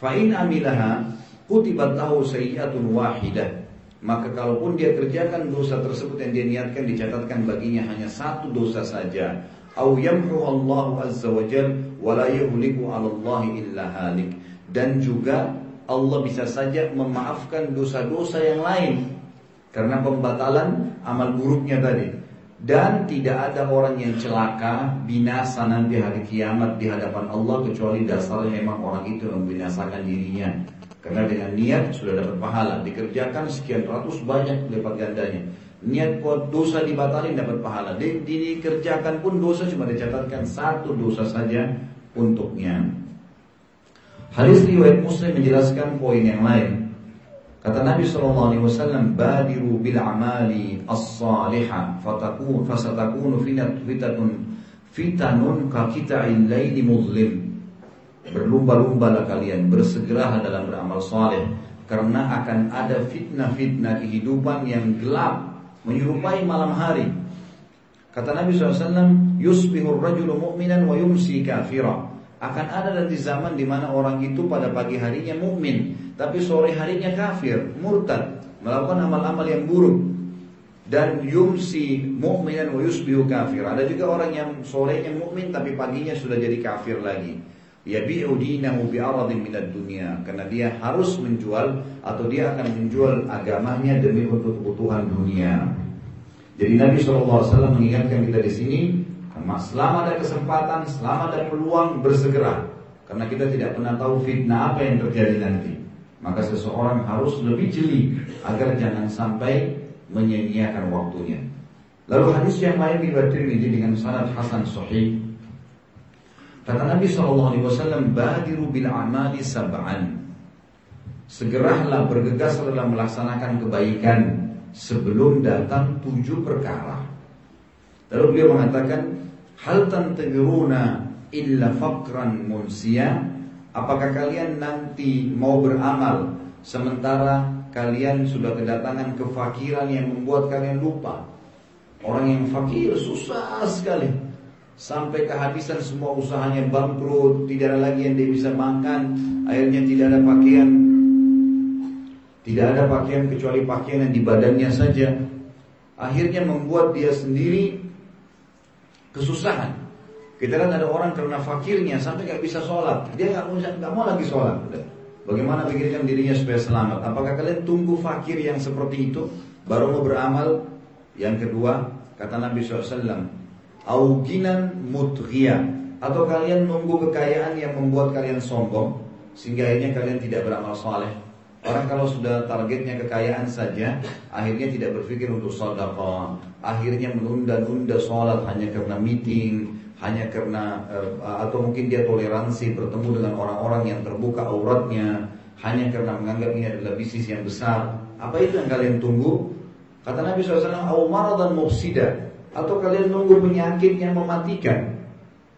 Fa'in amilaha kutibat tahu sayyi'atun wahidah maka kalaupun dia kerjakan dosa tersebut yang dia niatkan dicatatkan baginya hanya satu dosa saja. Au yamhu Allah azza wa jal wa la yuhliku 'ala illa halik. Dan juga Allah bisa saja memaafkan dosa-dosa yang lain. Karena pembatalan amal buruknya tadi. Dan tidak ada orang yang celaka binasa nanti hari kiamat di hadapan Allah kecuali dasarnya memang orang itu membinasakan dirinya karena dengan niat sudah dapat pahala, dikerjakan sekian ratus banyak lipat gandanya. Niat kuat dosa dibatalin dapat pahala. Di, dikerjakan pun dosa cuma dicatatkan satu dosa saja untuknya. Hadis riwayat Muslim menjelaskan poin yang lain. Kata Nabi Shallallahu Alaihi Wasallam, "Badiru bil amali as-salihah, fatakun fasatakunu fitanun fitanun ka kita laili muzlim." Berlumba-lumbalah kalian, bersegeralah dalam beramal soleh karena akan ada fitnah-fitnah kehidupan yang gelap menyerupai malam hari. Kata Nabi SAW, yusbihur rajulu mu'minan wa yumsi kafira. Akan ada nanti zaman di mana orang itu pada pagi harinya mukmin, tapi sore harinya kafir, murtad, melakukan amal-amal yang buruk. Dan yumsi mu'minan wa yusbihu kafir. Ada juga orang yang sorenya mukmin tapi paginya sudah jadi kafir lagi yabi'u dinahu bi'aradin minad dunia karena dia harus menjual atau dia akan menjual agamanya demi untuk kebutuhan dunia. Jadi Nabi SAW mengingatkan kita di sini, selama ada kesempatan, selama ada peluang bersegera, karena kita tidak pernah tahu fitnah apa yang terjadi nanti. Maka seseorang harus lebih jeli agar jangan sampai menyia-nyiakan waktunya. Lalu hadis yang lain riwayat Tirmidzi dengan sanad hasan sahih Kata Nabi SAW, Badiru bil amali sab'an. Segeralah bergegas dalam melaksanakan kebaikan sebelum datang tujuh perkara. Lalu beliau mengatakan, Hal tanteguruna illa fakran munsia. Apakah kalian nanti mau beramal Sementara kalian sudah kedatangan kefakiran yang membuat kalian lupa. Orang yang fakir susah sekali. Sampai kehabisan semua usahanya bangkrut, tidak ada lagi yang dia bisa makan, akhirnya tidak ada pakaian. Tidak ada pakaian kecuali pakaian yang di badannya saja. Akhirnya membuat dia sendiri kesusahan. Kita lihat ada orang karena fakirnya sampai nggak bisa sholat, dia nggak mau nggak mau lagi sholat. Bagaimana pikirkan dirinya supaya selamat? Apakah kalian tunggu fakir yang seperti itu baru mau beramal? Yang kedua, kata Nabi SAW, auginan mutghia atau kalian nunggu kekayaan yang membuat kalian sombong sehingga akhirnya kalian tidak beramal soleh. Orang kalau sudah targetnya kekayaan saja, akhirnya tidak berpikir untuk sedekah, akhirnya menunda-nunda sholat hanya karena meeting, hanya karena uh, atau mungkin dia toleransi bertemu dengan orang-orang yang terbuka auratnya, hanya karena menganggap ini adalah bisnis yang besar. Apa itu yang kalian tunggu? Kata Nabi SAW, Aumar dan mufsida atau kalian nunggu penyakit yang mematikan.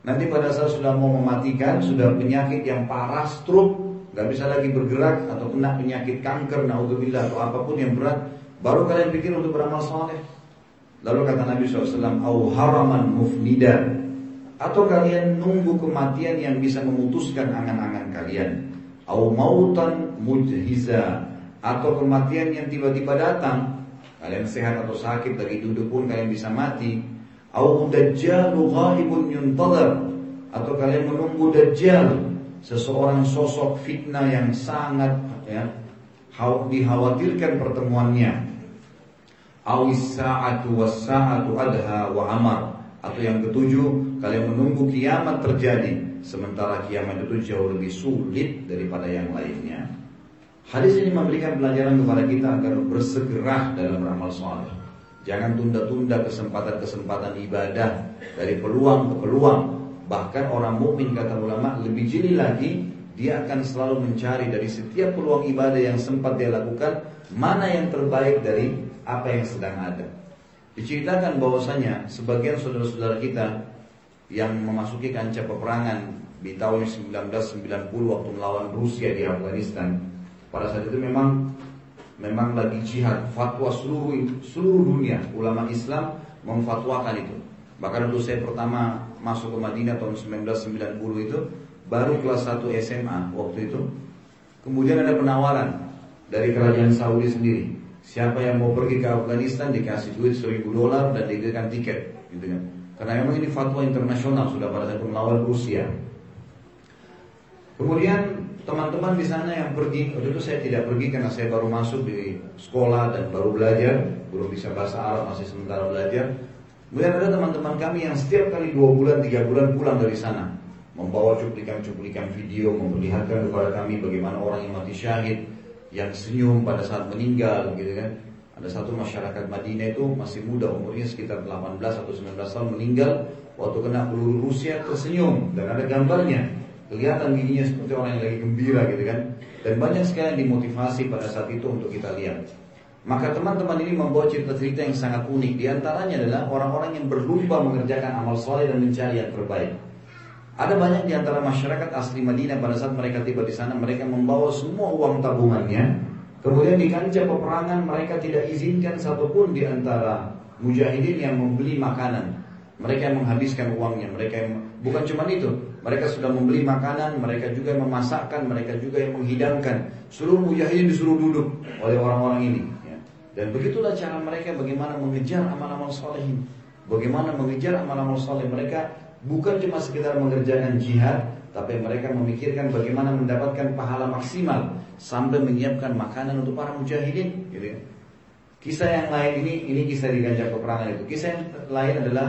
Nanti pada saat sudah mau mematikan, sudah penyakit yang parah, stroke, nggak bisa lagi bergerak atau kena penyakit kanker, naudzubillah atau apa pun yang berat, baru kalian pikir untuk beramal soleh. Lalu kata Nabi SAW, au haraman mufnida, atau kalian nunggu kematian yang bisa memutuskan angan-angan kalian, au mautan mujhiza, atau kematian yang tiba-tiba datang, kalian sehat atau sakit lagi duduk pun kalian bisa mati, yuntadar, atau kalian menunggu dajjal seseorang sosok fitnah yang sangat ya dikhawatirkan pertemuannya. Sa'atu adha wa amar. Atau yang ketujuh kalian menunggu kiamat terjadi sementara kiamat itu jauh lebih sulit daripada yang lainnya hadis ini memberikan pelajaran kepada kita agar bersegera dalam beramal soleh jangan tunda-tunda kesempatan-kesempatan ibadah dari peluang ke peluang Bahkan orang mukmin kata ulama lebih jeli lagi dia akan selalu mencari dari setiap peluang ibadah yang sempat dia lakukan mana yang terbaik dari apa yang sedang ada. Diceritakan bahwasanya sebagian saudara-saudara kita yang memasuki kancah peperangan di tahun 1990 waktu melawan Rusia di Afghanistan. Pada saat itu memang memang lagi jihad fatwa seluruh seluruh dunia ulama Islam memfatwakan itu. Bahkan untuk saya pertama masuk ke Madinah tahun 1990 itu baru kelas 1 SMA waktu itu. Kemudian ada penawaran dari kerajaan Saudi sendiri. Siapa yang mau pergi ke Afghanistan dikasih duit 1000 dolar dan diberikan tiket, gitu kan. Karena memang ini fatwa internasional sudah pada saat melawan Rusia. Kemudian teman-teman di sana yang pergi, waktu itu saya tidak pergi karena saya baru masuk di sekolah dan baru belajar, belum bisa bahasa Arab masih sementara belajar. Kemudian ada teman-teman kami yang setiap kali dua bulan, tiga bulan pulang dari sana Membawa cuplikan-cuplikan video Memperlihatkan kepada kami bagaimana orang yang mati syahid Yang senyum pada saat meninggal gitu kan Ada satu masyarakat Madinah itu masih muda Umurnya sekitar 18 atau 19 tahun meninggal Waktu kena peluru Rusia tersenyum Dan ada gambarnya Kelihatan giginya seperti orang yang lagi gembira gitu kan Dan banyak sekali dimotivasi pada saat itu untuk kita lihat maka teman-teman ini membawa cerita-cerita yang sangat unik. Di antaranya adalah orang-orang yang berlomba mengerjakan amal soleh dan mencari yang terbaik. Ada banyak di antara masyarakat asli Madinah pada saat mereka tiba di sana, mereka membawa semua uang tabungannya. Kemudian di kancah peperangan mereka tidak izinkan satupun di antara mujahidin yang membeli makanan. Mereka yang menghabiskan uangnya, mereka yang bukan cuma itu, mereka sudah membeli makanan, mereka juga yang memasakkan, mereka juga yang menghidangkan. Seluruh mujahidin disuruh duduk oleh orang-orang ini. Dan begitulah cara mereka bagaimana mengejar amal-amal soleh Bagaimana mengejar amal-amal soleh mereka bukan cuma sekedar mengerjakan jihad, tapi mereka memikirkan bagaimana mendapatkan pahala maksimal sampai menyiapkan makanan untuk para mujahidin. Gitu ya. Kisah yang lain ini, ini kisah di Ganjar peperangan itu. Kisah yang lain adalah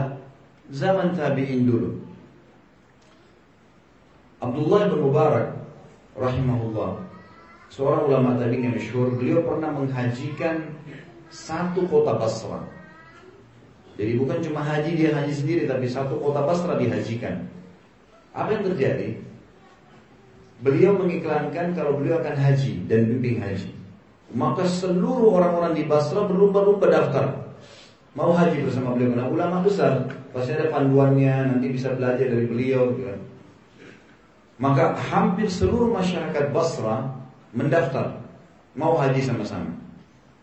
zaman tabiin dulu. Abdullah bin Mubarak rahimahullah seorang ulama tabi'in yang masyhur, beliau pernah menghajikan satu kota Basra. Jadi bukan cuma haji dia haji sendiri tapi satu kota Basra dihajikan. Apa yang terjadi? Beliau mengiklankan kalau beliau akan haji dan bimbing haji. Maka seluruh orang-orang di Basra berlomba-lomba daftar mau haji bersama beliau karena ulama besar pasti ada panduannya nanti bisa belajar dari beliau gitu kan. Maka hampir seluruh masyarakat Basra mendaftar mau haji sama-sama.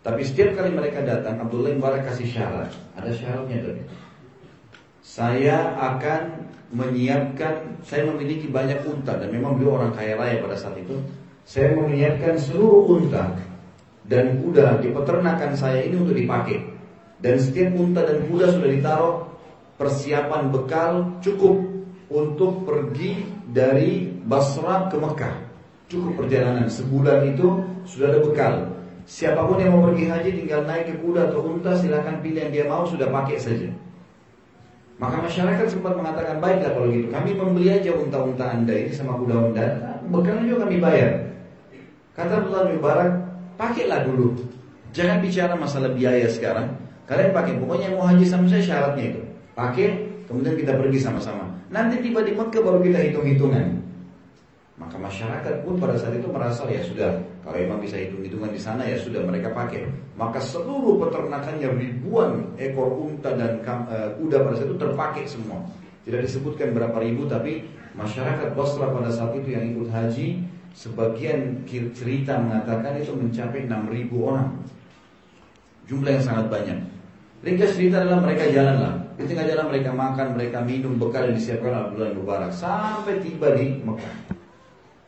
Tapi setiap kali mereka datang, Abdullah bin Mubarak kasih syarat. Ada syaratnya tuh. Saya akan menyiapkan, saya memiliki banyak unta dan memang beliau orang kaya raya pada saat itu. Saya menyiapkan seluruh unta dan kuda di peternakan saya ini untuk dipakai. Dan setiap unta dan kuda sudah ditaruh persiapan bekal cukup untuk pergi dari Basra ke Mekah. Cukup perjalanan sebulan itu sudah ada bekal. Siapa pun yang mau pergi haji tinggal naik ke kuda atau unta silahkan pilih yang dia mau sudah pakai saja. Maka masyarakat sempat mengatakan baiklah kalau gitu kami membeli aja unta-unta anda ini sama kuda anda, bekalnya juga kami bayar. Kata Abdullah bin Mubarak, pakailah dulu. Jangan bicara masalah biaya sekarang. Kalian pakai, pokoknya mau haji sama saya syaratnya itu. Pakai, kemudian kita pergi sama-sama. Nanti tiba di Mekah baru kita hitung-hitungan. Maka masyarakat pun pada saat itu merasa ya sudah kalau memang bisa hitung-hitungan di sana ya sudah mereka pakai. Maka seluruh peternakannya ribuan ekor unta dan uh, kuda pada saat itu terpakai semua. Tidak disebutkan berapa ribu tapi masyarakat Basra pada saat itu yang ikut haji sebagian cerita mengatakan itu mencapai 6000 orang. Jumlah yang sangat banyak. Ringkas cerita adalah mereka jalanlah. Di tengah jalan mereka makan, mereka minum bekal yang disiapkan Abdullah Mubarak sampai tiba di Mekah.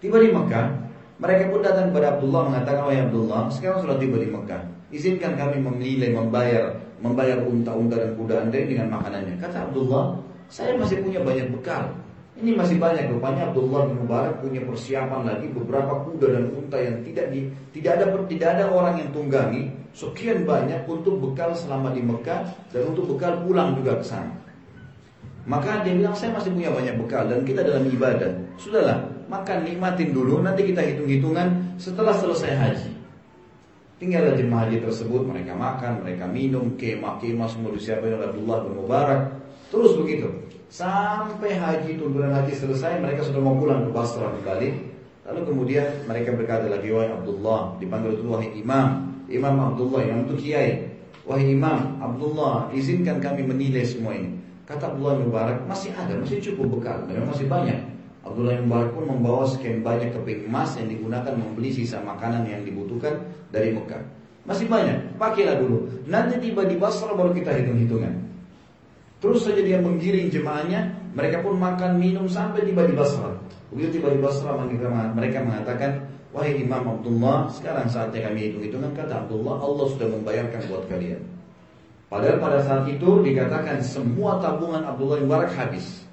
Tiba di Mekah, mereka pun datang kepada Abdullah mengatakan, Wahai Abdullah, sekarang sudah tiba di Mekah. Izinkan kami memilih, membayar, membayar unta-unta dan kuda anda dengan makanannya. Kata Abdullah, saya masih punya banyak bekal. Ini masih banyak rupanya Abdullah bin Mubarak punya persiapan lagi beberapa kuda dan unta yang tidak di, tidak ada tidak ada orang yang tunggangi sekian banyak untuk bekal selama di Mekah dan untuk bekal pulang juga ke sana. Maka dia bilang saya masih punya banyak bekal dan kita dalam ibadah. Sudahlah, makan nikmatin dulu. Nanti kita hitung-hitungan setelah selesai haji. Tinggal jemaah haji tersebut. Mereka makan mereka minum kemah-kemah semua disiapkan oleh Abdullah bin Mubarak. Terus begitu. Sampai haji tuntunan haji selesai mereka sudah mau pulang ke Basra kembali. Lalu kemudian mereka berkata lagi wahai Abdullah dipanggil itu wahai imam. Imam Abdullah yang itu kiai. Wahai imam Abdullah izinkan kami menilai semua ini kata Abdullah bin Mubarak masih ada masih cukup bekal dan masih banyak Abdullah bin Mubarak pun membawa sekian banyak keping emas yang digunakan membeli sisa makanan yang dibutuhkan dari Mekah. Masih banyak, pakailah dulu. Nanti tiba di Basra baru kita hitung-hitungan. Terus saja dia menggiring jemaahnya, mereka pun makan minum sampai tiba di Basra. Begitu tiba di Basra mereka mengatakan, Wahai Imam Abdullah, sekarang saatnya kami hitung-hitungan kata Abdullah, Allah sudah membayarkan buat kalian. Padahal pada saat itu dikatakan semua tabungan Abdullah bin Mubarak habis.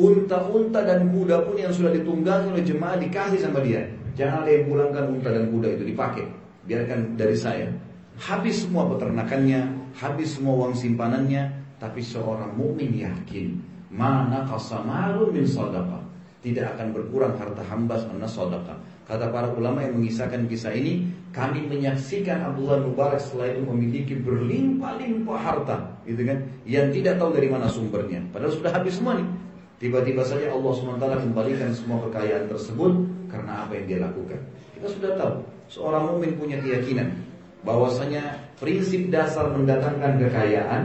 Unta-unta dan kuda pun yang sudah ditunggangi oleh jemaah dikasih sama dia. Jangan ada yang pulangkan unta dan kuda itu dipakai. Biarkan dari saya. Habis semua peternakannya, habis semua uang simpanannya, tapi seorang mukmin yakin mana kasamarun min sadaqah. Tidak akan berkurang harta hamba karena sadaqah. Kata para ulama yang mengisahkan kisah ini, kami menyaksikan Abdullah Mubarak setelah itu memiliki berlimpah-limpah harta, gitu kan? Yang tidak tahu dari mana sumbernya. Padahal sudah habis semua nih. Tiba-tiba saja Allah SWT kembalikan semua kekayaan tersebut karena apa yang dia lakukan. Kita sudah tahu, seorang mukmin punya keyakinan bahwasanya prinsip dasar mendatangkan kekayaan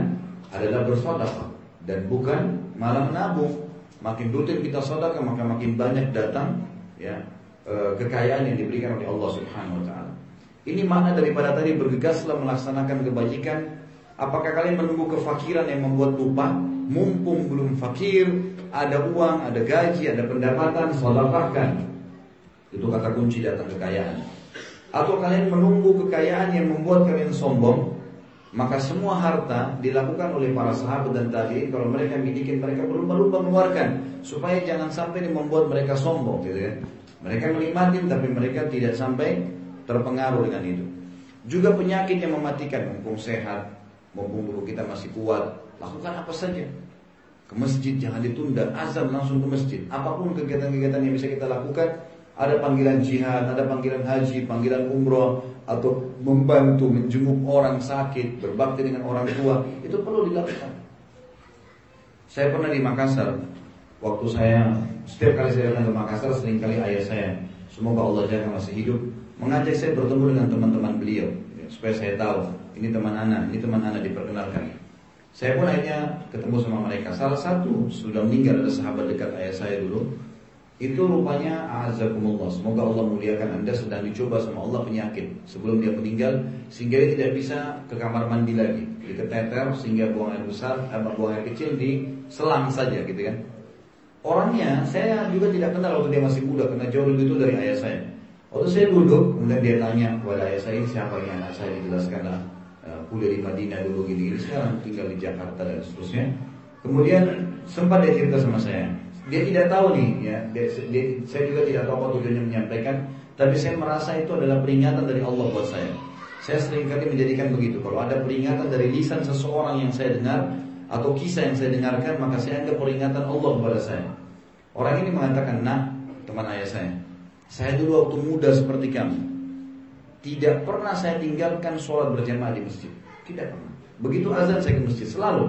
adalah bersedekah dan bukan malah menabung. Makin rutin kita sedekah maka makin banyak datang ya kekayaan yang diberikan oleh Allah Subhanahu wa taala. Ini makna daripada tadi bergegaslah melaksanakan kebajikan. Apakah kalian menunggu kefakiran yang membuat lupa? Mumpung belum fakir, ada uang, ada gaji, ada pendapatan, sedekahkan. Itu kata kunci datang kekayaan. Atau kalian menunggu kekayaan yang membuat kalian sombong, maka semua harta dilakukan oleh para sahabat dan tabi'in kalau mereka bikin mereka berlomba-lomba mengeluarkan supaya jangan sampai membuat mereka sombong gitu ya. Mereka menikmati tapi mereka tidak sampai terpengaruh dengan itu. Juga penyakit yang mematikan mumpung sehat, mumpung tubuh kita masih kuat, lakukan apa saja ke masjid jangan ditunda azan langsung ke masjid apa pun kegiatan-kegiatan yang bisa kita lakukan ada panggilan jihad, ada panggilan haji, panggilan umroh atau membantu menjenguk orang sakit, berbakti dengan orang tua, itu perlu dilakukan. Saya pernah di Makassar, waktu saya setiap kali saya datang ke Makassar, sering kali ayah saya, semoga Allah jaga masih hidup, mengajak saya bertemu dengan teman-teman beliau, ya, supaya saya tahu ini teman anak, ini teman anak diperkenalkan. Saya pun akhirnya ketemu sama mereka. Salah satu sudah meninggal ada sahabat dekat ayah saya dulu. Itu rupanya azakumullah. Semoga Allah muliakan Anda sedang dicoba sama Allah penyakit sebelum dia meninggal sehingga dia tidak bisa ke kamar mandi lagi. Diketeter sehingga buang air besar, atau buang air kecil di selang saja gitu kan. Orangnya saya juga tidak kenal waktu dia masih muda karena jauh lebih itu dari ayah saya. Waktu saya duduk, kemudian dia tanya kepada ayah saya siapa ini anak saya dijelaskan lah uh, kuliah di Madinah dulu gini-gini sekarang tinggal di Jakarta dan seterusnya. Kemudian sempat dia cerita sama saya, dia tidak tahu nih ya dia, dia, saya juga tidak tahu apa tujuannya menyampaikan tapi saya merasa itu adalah peringatan dari Allah buat saya saya sering kali menjadikan begitu kalau ada peringatan dari lisan seseorang yang saya dengar atau kisah yang saya dengarkan maka saya anggap peringatan Allah kepada saya orang ini mengatakan nah teman ayah saya saya dulu waktu muda seperti kamu tidak pernah saya tinggalkan sholat berjamaah di masjid tidak pernah begitu azan saya ke masjid selalu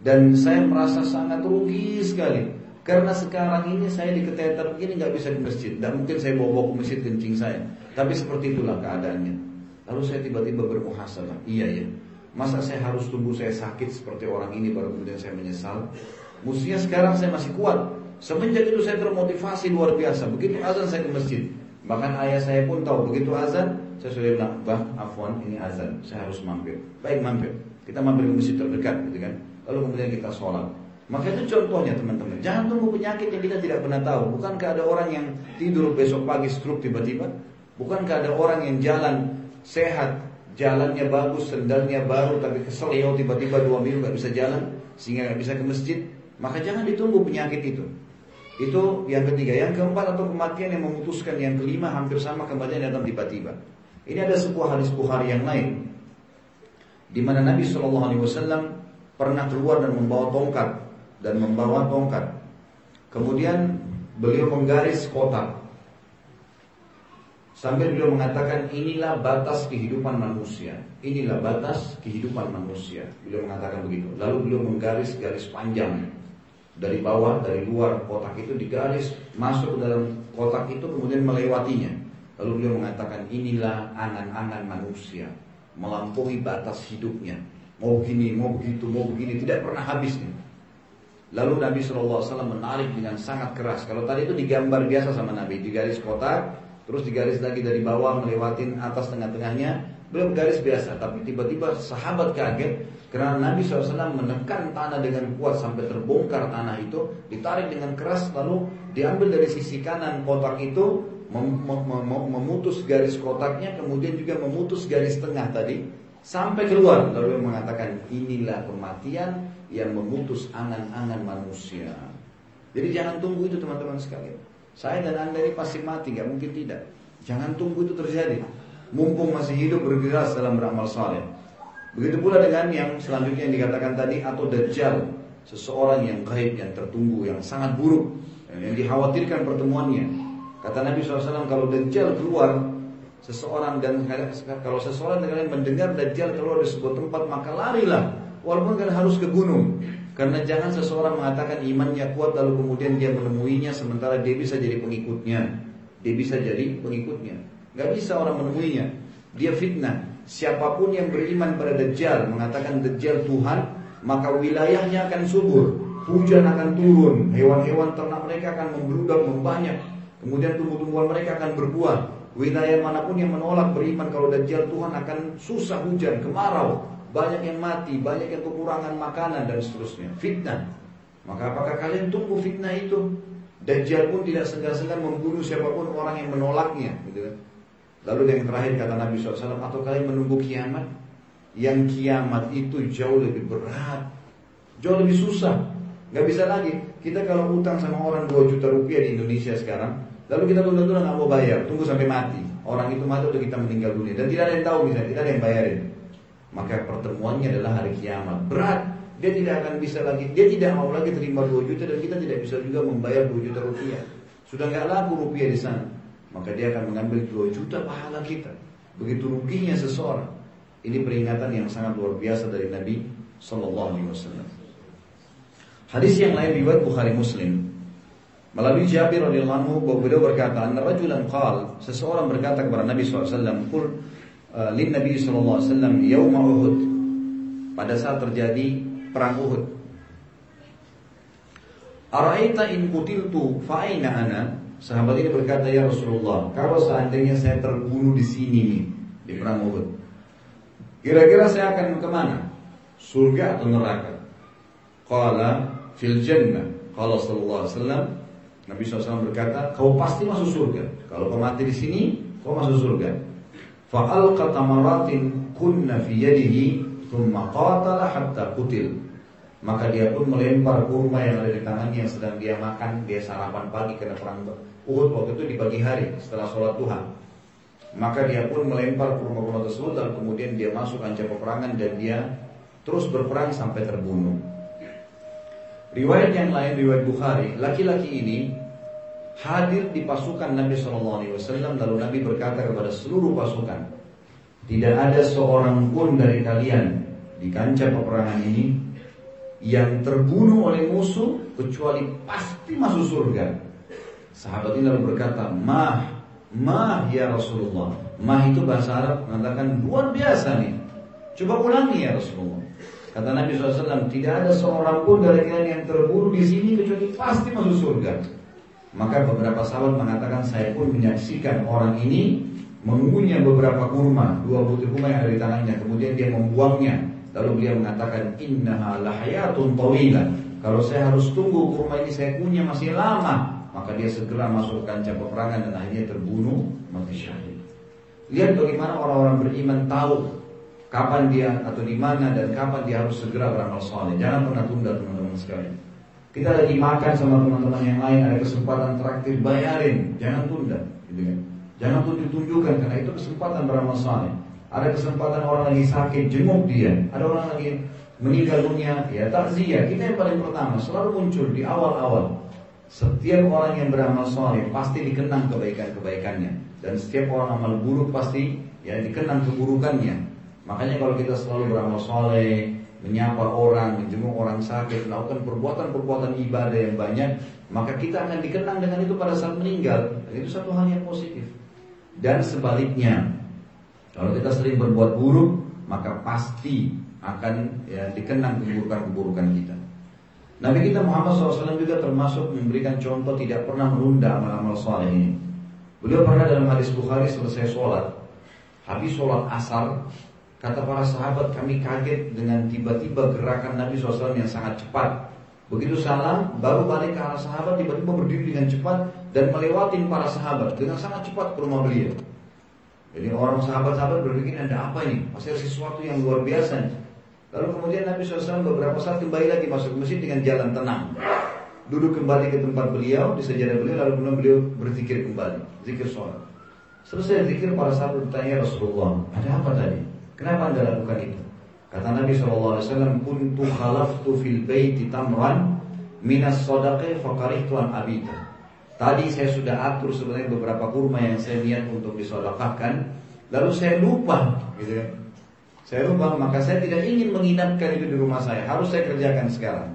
dan saya merasa sangat rugi sekali karena sekarang ini saya diketeter begini nggak bisa ke masjid. Tidak mungkin saya bawa-bawa ke masjid kencing saya. Tapi seperti itulah keadaannya. Lalu saya tiba-tiba bermuhasabah. Iya ya. Masa saya harus tunggu saya sakit seperti orang ini baru kemudian saya menyesal? Mestinya sekarang saya masih kuat. Semenjak itu saya termotivasi luar biasa. Begitu azan saya ke masjid. Bahkan ayah saya pun tahu begitu azan, saya sudah bilang, bah, afwan ini azan, saya harus mampir. Baik mampir. Kita mampir ke masjid terdekat, gitu kan. Lalu kemudian kita sholat. Maka itu contohnya teman-teman. Jangan tunggu penyakit yang kita tidak pernah tahu. Bukankah ada orang yang tidur besok pagi stroke tiba-tiba? Bukankah ada orang yang jalan sehat, jalannya bagus, sendalnya baru tapi keselio tiba-tiba dua minggu nggak bisa jalan sehingga nggak bisa ke masjid? Maka jangan ditunggu penyakit itu. Itu yang ketiga. Yang keempat atau kematian yang memutuskan. Yang kelima hampir sama kematian datang tiba-tiba. Ini ada sebuah hadis Bukhari yang lain di mana Nabi Shallallahu Alaihi Wasallam pernah keluar dan membawa tongkat dan membawa tongkat. Kemudian beliau menggaris kotak. Sambil beliau mengatakan inilah batas kehidupan manusia. Inilah batas kehidupan manusia. Beliau mengatakan begitu. Lalu beliau menggaris garis panjang dari bawah, dari luar kotak itu digaris masuk ke dalam kotak itu kemudian melewatinya. Lalu beliau mengatakan inilah angan-angan manusia melampaui batas hidupnya. Mau begini, mau begitu, mau begini, tidak pernah habisnya. Lalu Nabi SAW menarik dengan sangat keras. Kalau tadi itu digambar biasa sama Nabi, di garis kotak, terus digaris lagi dari bawah melewatin atas tengah-tengahnya. Beliau garis biasa, tapi tiba-tiba sahabat kaget karena Nabi SAW menekan tanah dengan kuat sampai terbongkar tanah itu, ditarik dengan keras, lalu diambil dari sisi kanan kotak itu, mem mem memutus garis kotaknya, kemudian juga memutus garis tengah tadi, sampai keluar. Lalu mengatakan inilah kematian yang memutus angan-angan manusia. Jadi jangan tunggu itu teman-teman sekalian. Saya dan anda ini pasti mati, nggak mungkin tidak. Jangan tunggu itu terjadi. Mumpung masih hidup bergegas dalam beramal saleh. Begitu pula dengan yang selanjutnya yang dikatakan tadi atau dajjal, seseorang yang gaib yang tertunggu yang sangat buruk yang dikhawatirkan pertemuannya. Kata Nabi SAW kalau dajjal keluar seseorang dan kalau seseorang dengan mendengar dajjal keluar di sebuah tempat maka larilah Walaupun kan harus ke gunung. Karena jangan seseorang mengatakan imannya kuat lalu kemudian dia menemuinya sementara dia bisa jadi pengikutnya. Dia bisa jadi pengikutnya. Gak bisa orang menemuinya. Dia fitnah. Siapa pun yang beriman pada Dajjal mengatakan Dajjal Tuhan, maka wilayahnya akan subur. Hujan akan turun, hewan-hewan ternak mereka akan membludak, membanyak. Kemudian tumbuh-tumbuhan mereka akan berbuah. Wilayah mana pun yang menolak beriman kalau Dajjal Tuhan akan susah hujan, kemarau, banyak yang mati, banyak yang kekurangan makanan dan seterusnya. Fitnah. Maka apakah kalian tunggu fitnah itu? Dajjal pun tidak segan-segan membunuh siapa pun orang yang menolaknya. Gitu kan? Lalu yang terakhir kata Nabi SAW, atau kalian menunggu kiamat? Yang kiamat itu jauh lebih berat, jauh lebih susah. Gak bisa lagi. Kita kalau utang sama orang 2 juta rupiah di Indonesia sekarang, lalu kita tunda-tunda nggak mau bayar, tunggu sampai mati. Orang itu mati udah kita meninggal dunia dan tidak ada yang tahu misalnya, tidak ada yang bayarin maka pertemuannya adalah hari kiamat. Berat, dia tidak akan bisa lagi, dia tidak mau lagi terima 2 juta dan kita tidak bisa juga membayar 2 juta rupiah. Sudah nggak laku rupiah di sana. Maka dia akan mengambil 2 juta pahala kita. Begitu ruginya seseorang. Ini peringatan yang sangat luar biasa dari Nabi Sallallahu Alaihi Wasallam. Hadis yang lain riwayat Bukhari Muslim melalui Jabir radhiyallahu anhu beliau berkata, "Anna rajulan qal," seseorang berkata kepada Nabi SAW, "Qul Eh, lin Nabi sallallahu alaihi wasallam yauma Uhud pada saat terjadi perang Uhud. Araita in kutiltu fa'aina ana? Sahabat ini berkata, ya Rasulullah, kalau seandainya saya terbunuh di sini nih, di perang Uhud, kira-kira saya akan ke mana? Surga atau neraka? Qala fil jannah. Qala sallallahu alaihi wasallam, Nabi SAW berkata, kau pasti masuk surga. Kalau kau mati di sini, kau masuk surga. Fa'alqa tamaratin kunna fi yadihi thumma qatala hatta qutil. Maka dia pun melempar kurma yang ada di tangannya yang sedang dia makan, dia sarapan pagi karena perang Uhud waktu itu di pagi hari setelah sholat duha. Maka dia pun melempar kurma-kurma tersebut dan kemudian dia masuk kancah peperangan dan dia terus berperang sampai terbunuh. Riwayat yang lain riwayat Bukhari, laki-laki ini hadir di pasukan Nabi Shallallahu Alaihi Wasallam lalu Nabi berkata kepada seluruh pasukan, tidak ada seorang pun dari kalian di kancah peperangan ini yang terbunuh oleh musuh kecuali pasti masuk surga. Sahabat ini lalu berkata, mah, mah ya Rasulullah. Mah itu bahasa Arab mengatakan luar biasa nih. Coba ulangi ya Rasulullah. Kata Nabi SAW, tidak ada seorang pun dari kalian yang terbunuh di sini kecuali pasti masuk surga. Maka beberapa sahabat mengatakan saya pun menyaksikan orang ini mengunyah beberapa kurma, dua butir kurma yang ada di tangannya. Kemudian dia membuangnya. Lalu beliau mengatakan, Innaha lahayatun tawilah. Kalau saya harus tunggu kurma ini saya kunyah masih lama. Maka dia segera masuk ke kancah peperangan dan akhirnya terbunuh mati syahid. Lihat bagaimana orang-orang beriman tahu kapan dia atau di mana dan kapan dia harus segera beramal soleh. Jangan pernah tunda teman-teman sekalian. Kita lagi makan sama teman-teman yang lain ada kesempatan traktir bayarin, jangan tunda, gitu kan? Jangan tunjuk-tunjukkan karena itu kesempatan beramal soleh. Ada kesempatan orang lagi sakit, jenguk dia. Ada orang lagi meninggal dunia, ya takziah. Kita yang paling pertama selalu muncul di awal-awal. Setiap orang yang beramal soleh pasti dikenang kebaikan-kebaikannya dan setiap orang amal buruk pasti ya dikenang keburukannya. Makanya kalau kita selalu beramal soleh, menyapa orang, menjenguk orang sakit, melakukan perbuatan-perbuatan ibadah yang banyak, maka kita akan dikenang dengan itu pada saat meninggal. Itu satu hal yang positif. Dan sebaliknya, kalau kita sering berbuat buruk, maka pasti akan ya, dikenang keburukan-keburukan kita. Nabi kita Muhammad SAW juga termasuk memberikan contoh tidak pernah menunda amal-amal soleh ini. Beliau pernah dalam hadis Bukhari selesai sholat, habis sholat asar, Kata para sahabat kami kaget dengan tiba-tiba gerakan Nabi SAW yang sangat cepat. Begitu salam, baru balik ke arah sahabat, tiba-tiba berdiri dengan cepat dan melewati para sahabat dengan sangat cepat ke rumah beliau. Jadi orang sahabat-sahabat berpikir ada apa ini? Pasti ada sesuatu yang luar biasa nih. Lalu kemudian Nabi SAW beberapa saat kembali lagi masuk masjid dengan jalan tenang. Duduk kembali ke tempat beliau, di sejadah beliau, lalu kemudian beliau berzikir kembali, zikir sholat. Selesai zikir, para sahabat bertanya Rasulullah, ada apa tadi? Kenapa anda lakukan itu? Kata Nabi SAW, Kuntu khalaftu fil baiti tamran minas sodaqe fakarih tuan abita. Tadi saya sudah atur sebenarnya beberapa kurma yang saya niat untuk disodakahkan. Lalu saya lupa, gitu ya. Saya lupa, maka saya tidak ingin menginapkan itu di rumah saya. Harus saya kerjakan sekarang.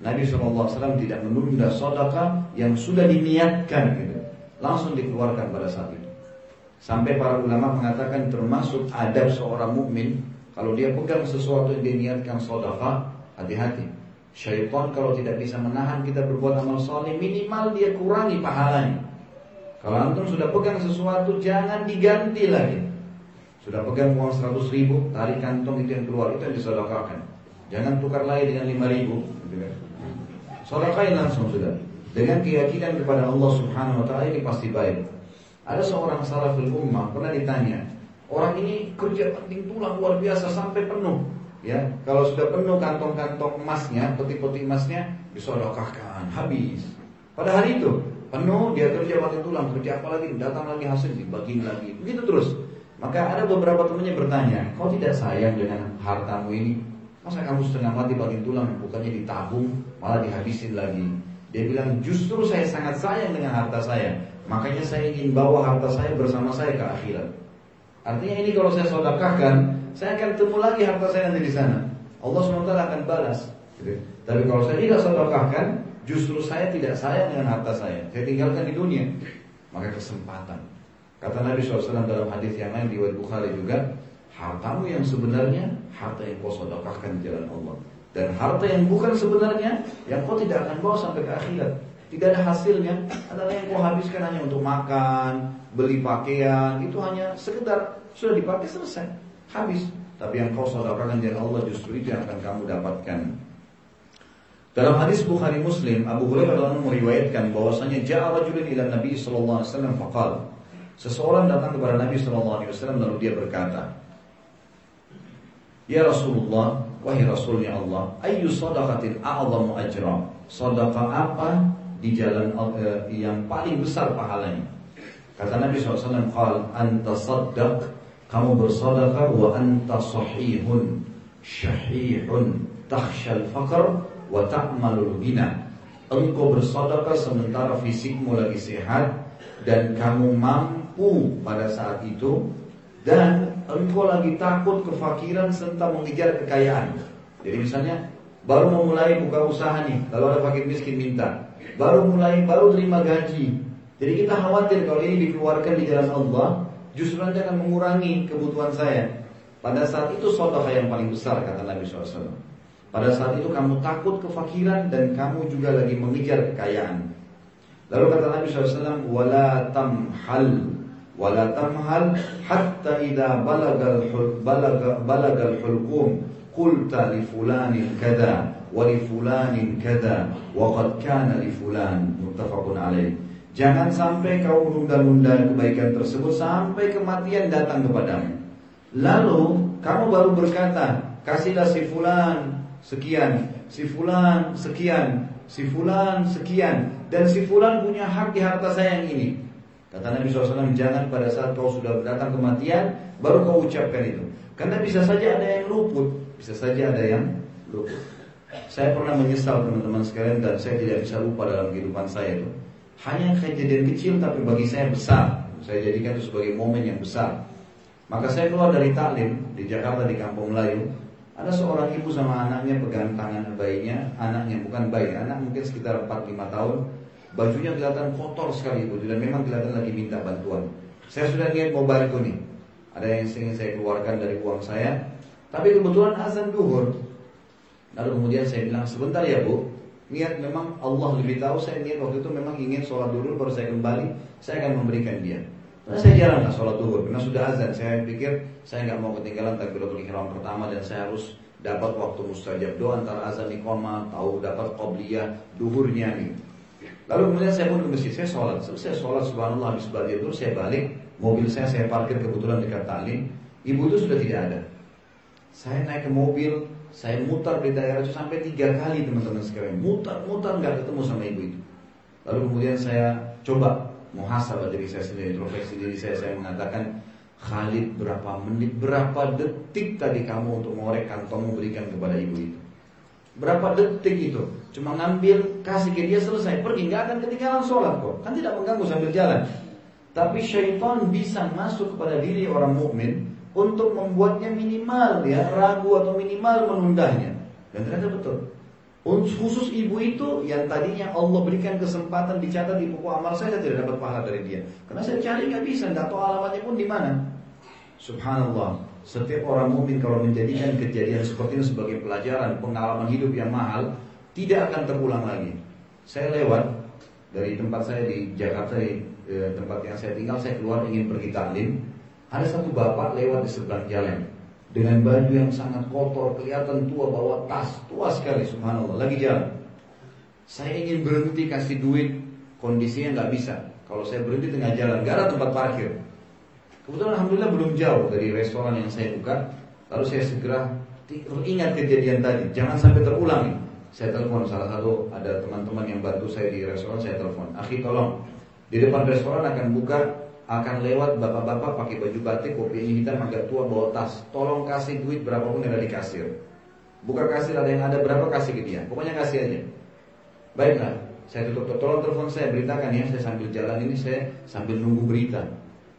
Nabi SAW tidak menunda sodakah yang sudah diniatkan, gitu. Langsung dikeluarkan pada saat itu. Sampai para ulama mengatakan termasuk adab seorang mukmin kalau dia pegang sesuatu yang diniatkan sodafah, hati-hati. Syaitan kalau tidak bisa menahan kita berbuat amal soleh, minimal dia kurangi pahalanya. Kalau antum sudah pegang sesuatu, jangan diganti lagi. Sudah pegang uang 100 ribu, tarik kantong itu yang keluar, itu yang disodokahkan. Jangan tukar lagi dengan 5 ribu. Sodokain langsung sudah. Dengan keyakinan kepada Allah subhanahu wa ta'ala ini pasti baik. Ada seorang salaful ummah pernah ditanya, orang ini kerja penting tulang luar biasa sampai penuh. Ya, kalau sudah penuh kantong-kantong emasnya, peti-peti emasnya disodokahkan habis. Pada hari itu penuh dia kerja banting tulang, kerja apa lagi, datang lagi hasil dibagi lagi, begitu terus. Maka ada beberapa temannya bertanya, kau tidak sayang dengan hartamu ini? Masa kamu setengah mati banting tulang, bukannya ditabung, malah dihabisin lagi. Dia bilang, justru saya sangat sayang dengan harta saya. Makanya saya ingin bawa harta saya bersama saya ke akhirat. Artinya ini kalau saya sodakahkan, saya akan temu lagi harta saya nanti di sana. Allah SWT akan balas. Gitu. Tapi kalau saya tidak sodakahkan, justru saya tidak sayang dengan harta saya. Saya tinggalkan di dunia. Maka kesempatan. Kata Nabi SAW dalam hadis yang lain di Bukhari juga, hartamu yang sebenarnya harta yang kau sodakahkan di jalan Allah. Dan harta yang bukan sebenarnya yang kau tidak akan bawa sampai ke akhirat. Tidak ada hasilnya adalah yang kau habiskan hanya untuk makan, beli pakaian, itu hanya sekedar sudah dipakai selesai, habis. Tapi yang kau saudarakan dari Allah justru itu yang akan kamu dapatkan. Dalam hadis Bukhari Muslim, Abu Hurairah meriwayatkan bahwasanya ja'a rajulun ila Nabi sallallahu alaihi wasallam faqal. Seseorang datang kepada Nabi sallallahu alaihi wasallam lalu dia berkata, Ya Rasulullah, wahai Rasulnya Allah, ayu sadaqatin a'zamu ajra? Sedekah apa di jalan uh, yang paling besar pahalanya? Kata Nabi SAW, Qal anta saddaq, kamu bersadaqah wa anta sahihun, syahihun, takhshal faqr wa ta'malul bina. Engkau bersadaqah sementara fisikmu lagi sehat dan kamu mampu pada saat itu dan engkau lagi takut kefakiran serta mengejar kekayaan. Jadi misalnya baru mau mulai buka usaha nih, lalu ada fakir miskin minta. Baru mulai, baru terima gaji, jadi kita khawatir kalau ini dikeluarkan di jalan Allah, justru nanti akan mengurangi kebutuhan saya. Pada saat itu sodokah yang paling besar kata Nabi SAW. Pada saat itu kamu takut kefakiran dan kamu juga lagi mengejar kekayaan. Lalu kata Nabi SAW, wala tamhal, wala tamhal hatta idha balagal balagal balagal hulqum li fulanin kada wa qad kana li fulan muttafaqun alaih. Jangan sampai kau menunda-nunda kebaikan tersebut sampai kematian datang kepadamu. Lalu kamu baru berkata, kasihlah si fulan sekian, si fulan sekian, si fulan sekian, dan si fulan punya hak di harta saya yang ini. Kata Nabi SAW, jangan pada saat kau sudah datang kematian, baru kau ucapkan itu. Karena bisa saja ada yang luput, bisa saja ada yang luput. Saya pernah menyesal teman-teman sekalian dan saya tidak bisa lupa dalam kehidupan saya itu hanya kejadian kecil tapi bagi saya besar. Saya jadikan itu sebagai momen yang besar. Maka saya keluar dari taklim di Jakarta di Kampung Melayu. Ada seorang ibu sama anaknya pegang tangan bayinya, anaknya bukan bayi, anak mungkin sekitar 4-5 tahun. Bajunya kelihatan kotor sekali ibu dan memang kelihatan lagi minta bantuan. Saya sudah niat mau bantu nih. Ada yang ingin saya keluarkan dari uang saya. Tapi kebetulan azan duhur. Lalu kemudian saya bilang sebentar ya bu, niat memang Allah lebih tahu. Saya niat waktu itu memang ingin sholat dulu baru saya kembali saya akan memberikan dia. Karena saya jarang lah sholat dulu karena sudah azan. Saya pikir saya nggak mau ketinggalan takbiratul ihram pertama dan saya harus dapat waktu mustajab. Doa antara azan iqamah tahu dapat qobliyah duhurnya nih. Lalu kemudian saya pun ke masjid saya sholat. Selesai sholat subhanallah habis balik itu saya balik. Mobil saya saya parkir kebetulan dekat talim ibu itu sudah tidak ada saya naik ke mobil saya mutar di daerah itu sampai tiga kali teman-teman sekalian. Mutar-mutar nggak ketemu sama ibu itu. Lalu kemudian saya coba muhasabah diri saya sendiri, introspeksi diri saya. Saya mengatakan, Khalid berapa menit, berapa detik tadi kamu untuk mengorek kantongmu berikan kepada ibu itu? Berapa detik itu? Cuma ngambil, kasih ke dia selesai, pergi, nggak akan ketinggalan sholat kok. Kan tidak mengganggu sambil jalan. Tapi syaitan bisa masuk kepada diri orang mukmin untuk membuatnya minimal ya ragu atau minimal menundanya. Dan ternyata betul. Khusus ibu itu yang tadinya Allah berikan kesempatan dicatat di buku amal saya, tidak dapat pahala dari dia. Karena saya cari nggak bisa nggak tahu alamatnya pun di mana. Subhanallah. Setiap orang mukmin kalau menjadikan kejadian seperti ini sebagai pelajaran pengalaman hidup yang mahal tidak akan terulang lagi. Saya lewat dari tempat saya di Jakarta di eh, tempat yang saya tinggal saya keluar ingin pergi taklim ada satu bapak lewat di seberang jalan dengan baju yang sangat kotor, kelihatan tua, bawa tas, tua sekali, subhanallah, lagi jalan. Saya ingin berhenti kasih duit, kondisinya nggak bisa. Kalau saya berhenti tengah jalan, gak tempat parkir. Kebetulan alhamdulillah belum jauh dari restoran yang saya buka. Lalu saya segera ingat kejadian tadi, jangan sampai terulang. Saya telepon salah satu ada teman-teman yang bantu saya di restoran, saya telepon. Akhi tolong, di depan restoran akan buka akan lewat bapak-bapak pakai baju batik, kopi hitam, agak tua, bawa tas. Tolong kasih duit berapapun yang ada di kasir. Bukan kasir ada yang ada berapa kasih ke dia. Pokoknya kasih aja. Baiklah, saya tutup. Tolong telepon saya beritakan ya. Saya sambil jalan ini saya sambil nunggu berita.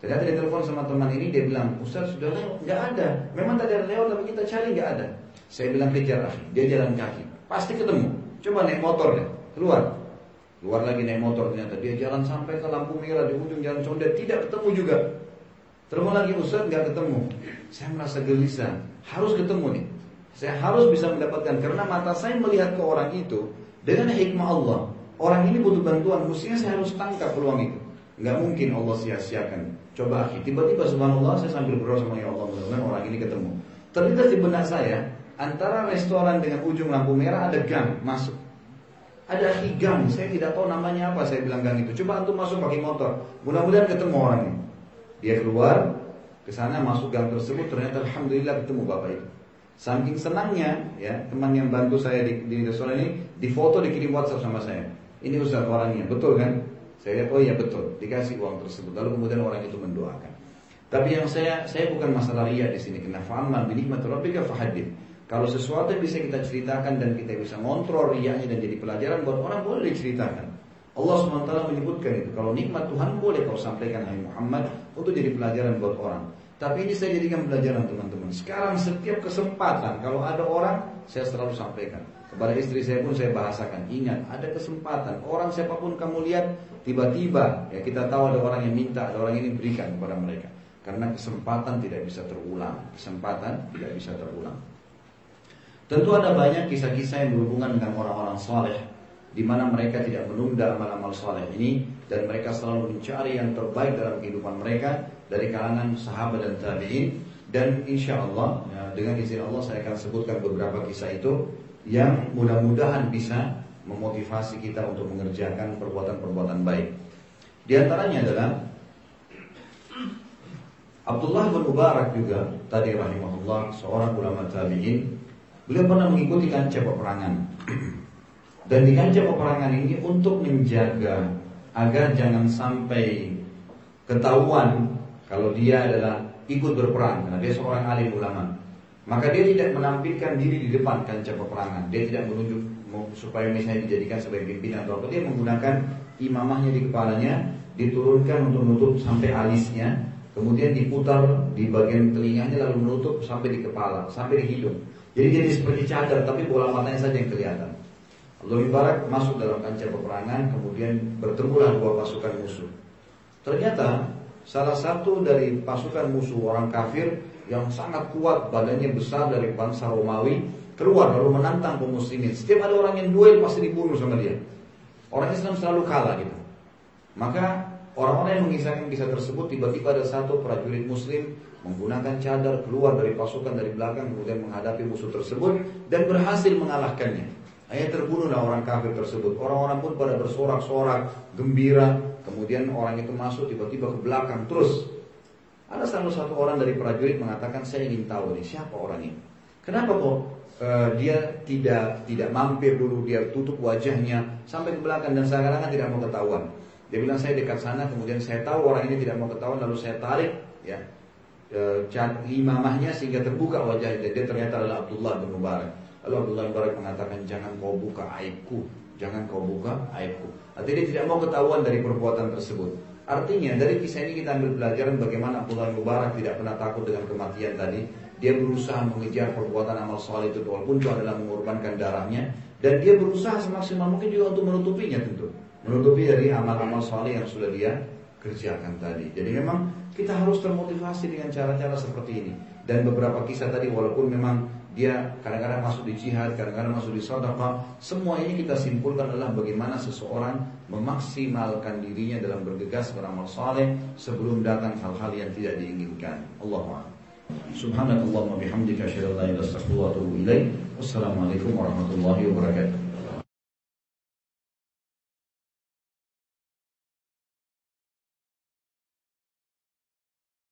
Ternyata dia telepon sama teman ini dia bilang Ustaz sudah lewat nggak ada. Memang tadi ada lewat tapi kita cari nggak ada. Saya bilang kejar Dia jalan kaki. Pasti ketemu. Coba naik motor deh. Keluar. Keluar lagi naik motor ternyata dia jalan sampai ke lampu merah di ujung jalan Condet tidak ketemu juga. Telepon lagi Ustaz nggak ketemu. Saya merasa gelisah. Harus ketemu nih. Saya harus bisa mendapatkan karena mata saya melihat ke orang itu dengan hikmah Allah. Orang ini butuh bantuan, mestinya saya harus tangkap peluang itu. Nggak mungkin Allah sia-siakan. Coba akhi, tiba-tiba subhanallah saya sambil berdoa sama ya Allah mudah-mudahan orang ini ketemu. Ternyata di benak saya antara restoran dengan ujung lampu merah ada gang masuk. Ada gang, saya tidak tahu namanya apa saya bilang gang itu. Coba antum masuk pakai motor, mudah-mudahan ketemu orang ini. Dia keluar ke sana masuk gang tersebut ternyata alhamdulillah ketemu bapak itu. Saking senangnya ya teman yang bantu saya di, di restoran ini difoto dikirim WhatsApp sama saya. Ini Ustaz orangnya, betul kan? Saya lihat, oh iya betul, dikasih uang tersebut. Lalu kemudian orang itu mendoakan. Tapi yang saya saya bukan masalah ria di sini. Karena fa'amal bi nikmat rabbika fahadith. Kalau sesuatu yang bisa kita ceritakan dan kita bisa ngontrol riaknya dan jadi pelajaran buat orang boleh diceritakan. Allah SWT menyebutkan itu. Kalau nikmat Tuhan boleh kau sampaikan Hai Muhammad untuk jadi pelajaran buat orang. Tapi ini saya jadikan pelajaran teman-teman. Sekarang setiap kesempatan kalau ada orang saya selalu sampaikan. Kepada istri saya pun saya bahasakan, ingat ada kesempatan. Orang siapa pun kamu lihat, tiba-tiba ya kita tahu ada orang yang minta, ada orang ini berikan kepada mereka. Karena kesempatan tidak bisa terulang. Kesempatan tidak bisa terulang. Tentu ada banyak kisah-kisah yang berhubungan dengan orang-orang saleh di mana mereka tidak menunda amal-amal saleh ini dan mereka selalu mencari yang terbaik dalam kehidupan mereka dari kalangan sahabat dan tabi'in dan insya Allah ya, dengan izin Allah saya akan sebutkan beberapa kisah itu yang mudah-mudahan bisa memotivasi kita untuk mengerjakan perbuatan-perbuatan baik. Di antaranya adalah Abdullah bin Mubarak juga tadi rahimahullah seorang ulama tabi'in beliau pernah mengikuti kancah peperangan dan di kancah peperangan ini untuk menjaga agar jangan sampai ketahuan kalau dia adalah ikut berperang karena dia seorang alim ulama maka dia tidak menampilkan diri di depan kancah peperangan. Dia tidak menunjuk supaya misalnya dijadikan sebagai pimpinan atau apa. Dia menggunakan imamahnya di kepalanya, diturunkan untuk menutup sampai alisnya, kemudian diputar di bagian telinganya lalu menutup sampai di kepala, sampai di hidung. Jadi jadi seperti cadar, tapi bola matanya saja yang kelihatan. Allah Barak masuk dalam kancah peperangan, kemudian bertemulah dua pasukan musuh. Ternyata salah satu dari pasukan musuh orang kafir yang sangat kuat, badannya besar dari bangsa Romawi, keluar lalu menantang kaum muslimin. Setiap ada orang yang duel pasti dibunuh sama dia. Orang Islam selalu kalah gitu. Maka orang-orang yang mengisahkan kisah tersebut tiba-tiba ada satu prajurit muslim menggunakan cadar keluar dari pasukan dari belakang kemudian menghadapi musuh tersebut dan berhasil mengalahkannya. Akhirnya terbunuhlah orang kafir tersebut. Orang-orang pun pada bersorak-sorak, gembira. Kemudian orang itu masuk tiba-tiba ke belakang terus ada salah satu orang dari prajurit mengatakan saya ingin tahu nih siapa orang ini. Kenapa kok uh, dia tidak tidak mampir dulu dia tutup wajahnya sampai ke belakang dan seakan-akan tidak mau ketahuan. Dia bilang saya dekat sana kemudian saya tahu orang ini tidak mau ketahuan lalu saya tarik ya imamahnya sehingga terbuka wajahnya dia ternyata adalah Abdullah bin Mubarak. Lalu Abdullah bin Mubarak mengatakan jangan kau buka aibku, jangan kau buka aibku. Artinya dia tidak mau ketahuan dari perbuatan tersebut. Artinya dari kisah ini kita ambil pelajaran bagaimana Abdullah Mubarak tidak pernah takut dengan kematian tadi. Dia berusaha mengejar perbuatan amal soleh itu walaupun itu adalah mengorbankan darahnya dan dia berusaha semaksimal mungkin juga untuk menutupinya tentu. Menutupi dari amal-amal soleh yang sudah dia kerjakan tadi. Jadi memang kita harus termotivasi dengan cara-cara seperti ini. Dan beberapa kisah tadi walaupun memang dia kadang-kadang masuk di jihad, kadang-kadang masuk di sedekah. Semua ini kita simpulkan adalah bagaimana seseorang memaksimalkan dirinya dalam bergegas beramal saleh sebelum datang hal-hal yang tidak diinginkan. Allah Subhanakallahumma bihamdika asyhadu an la wa. Wassalamualaikum warahmatullahi wabarakatuh.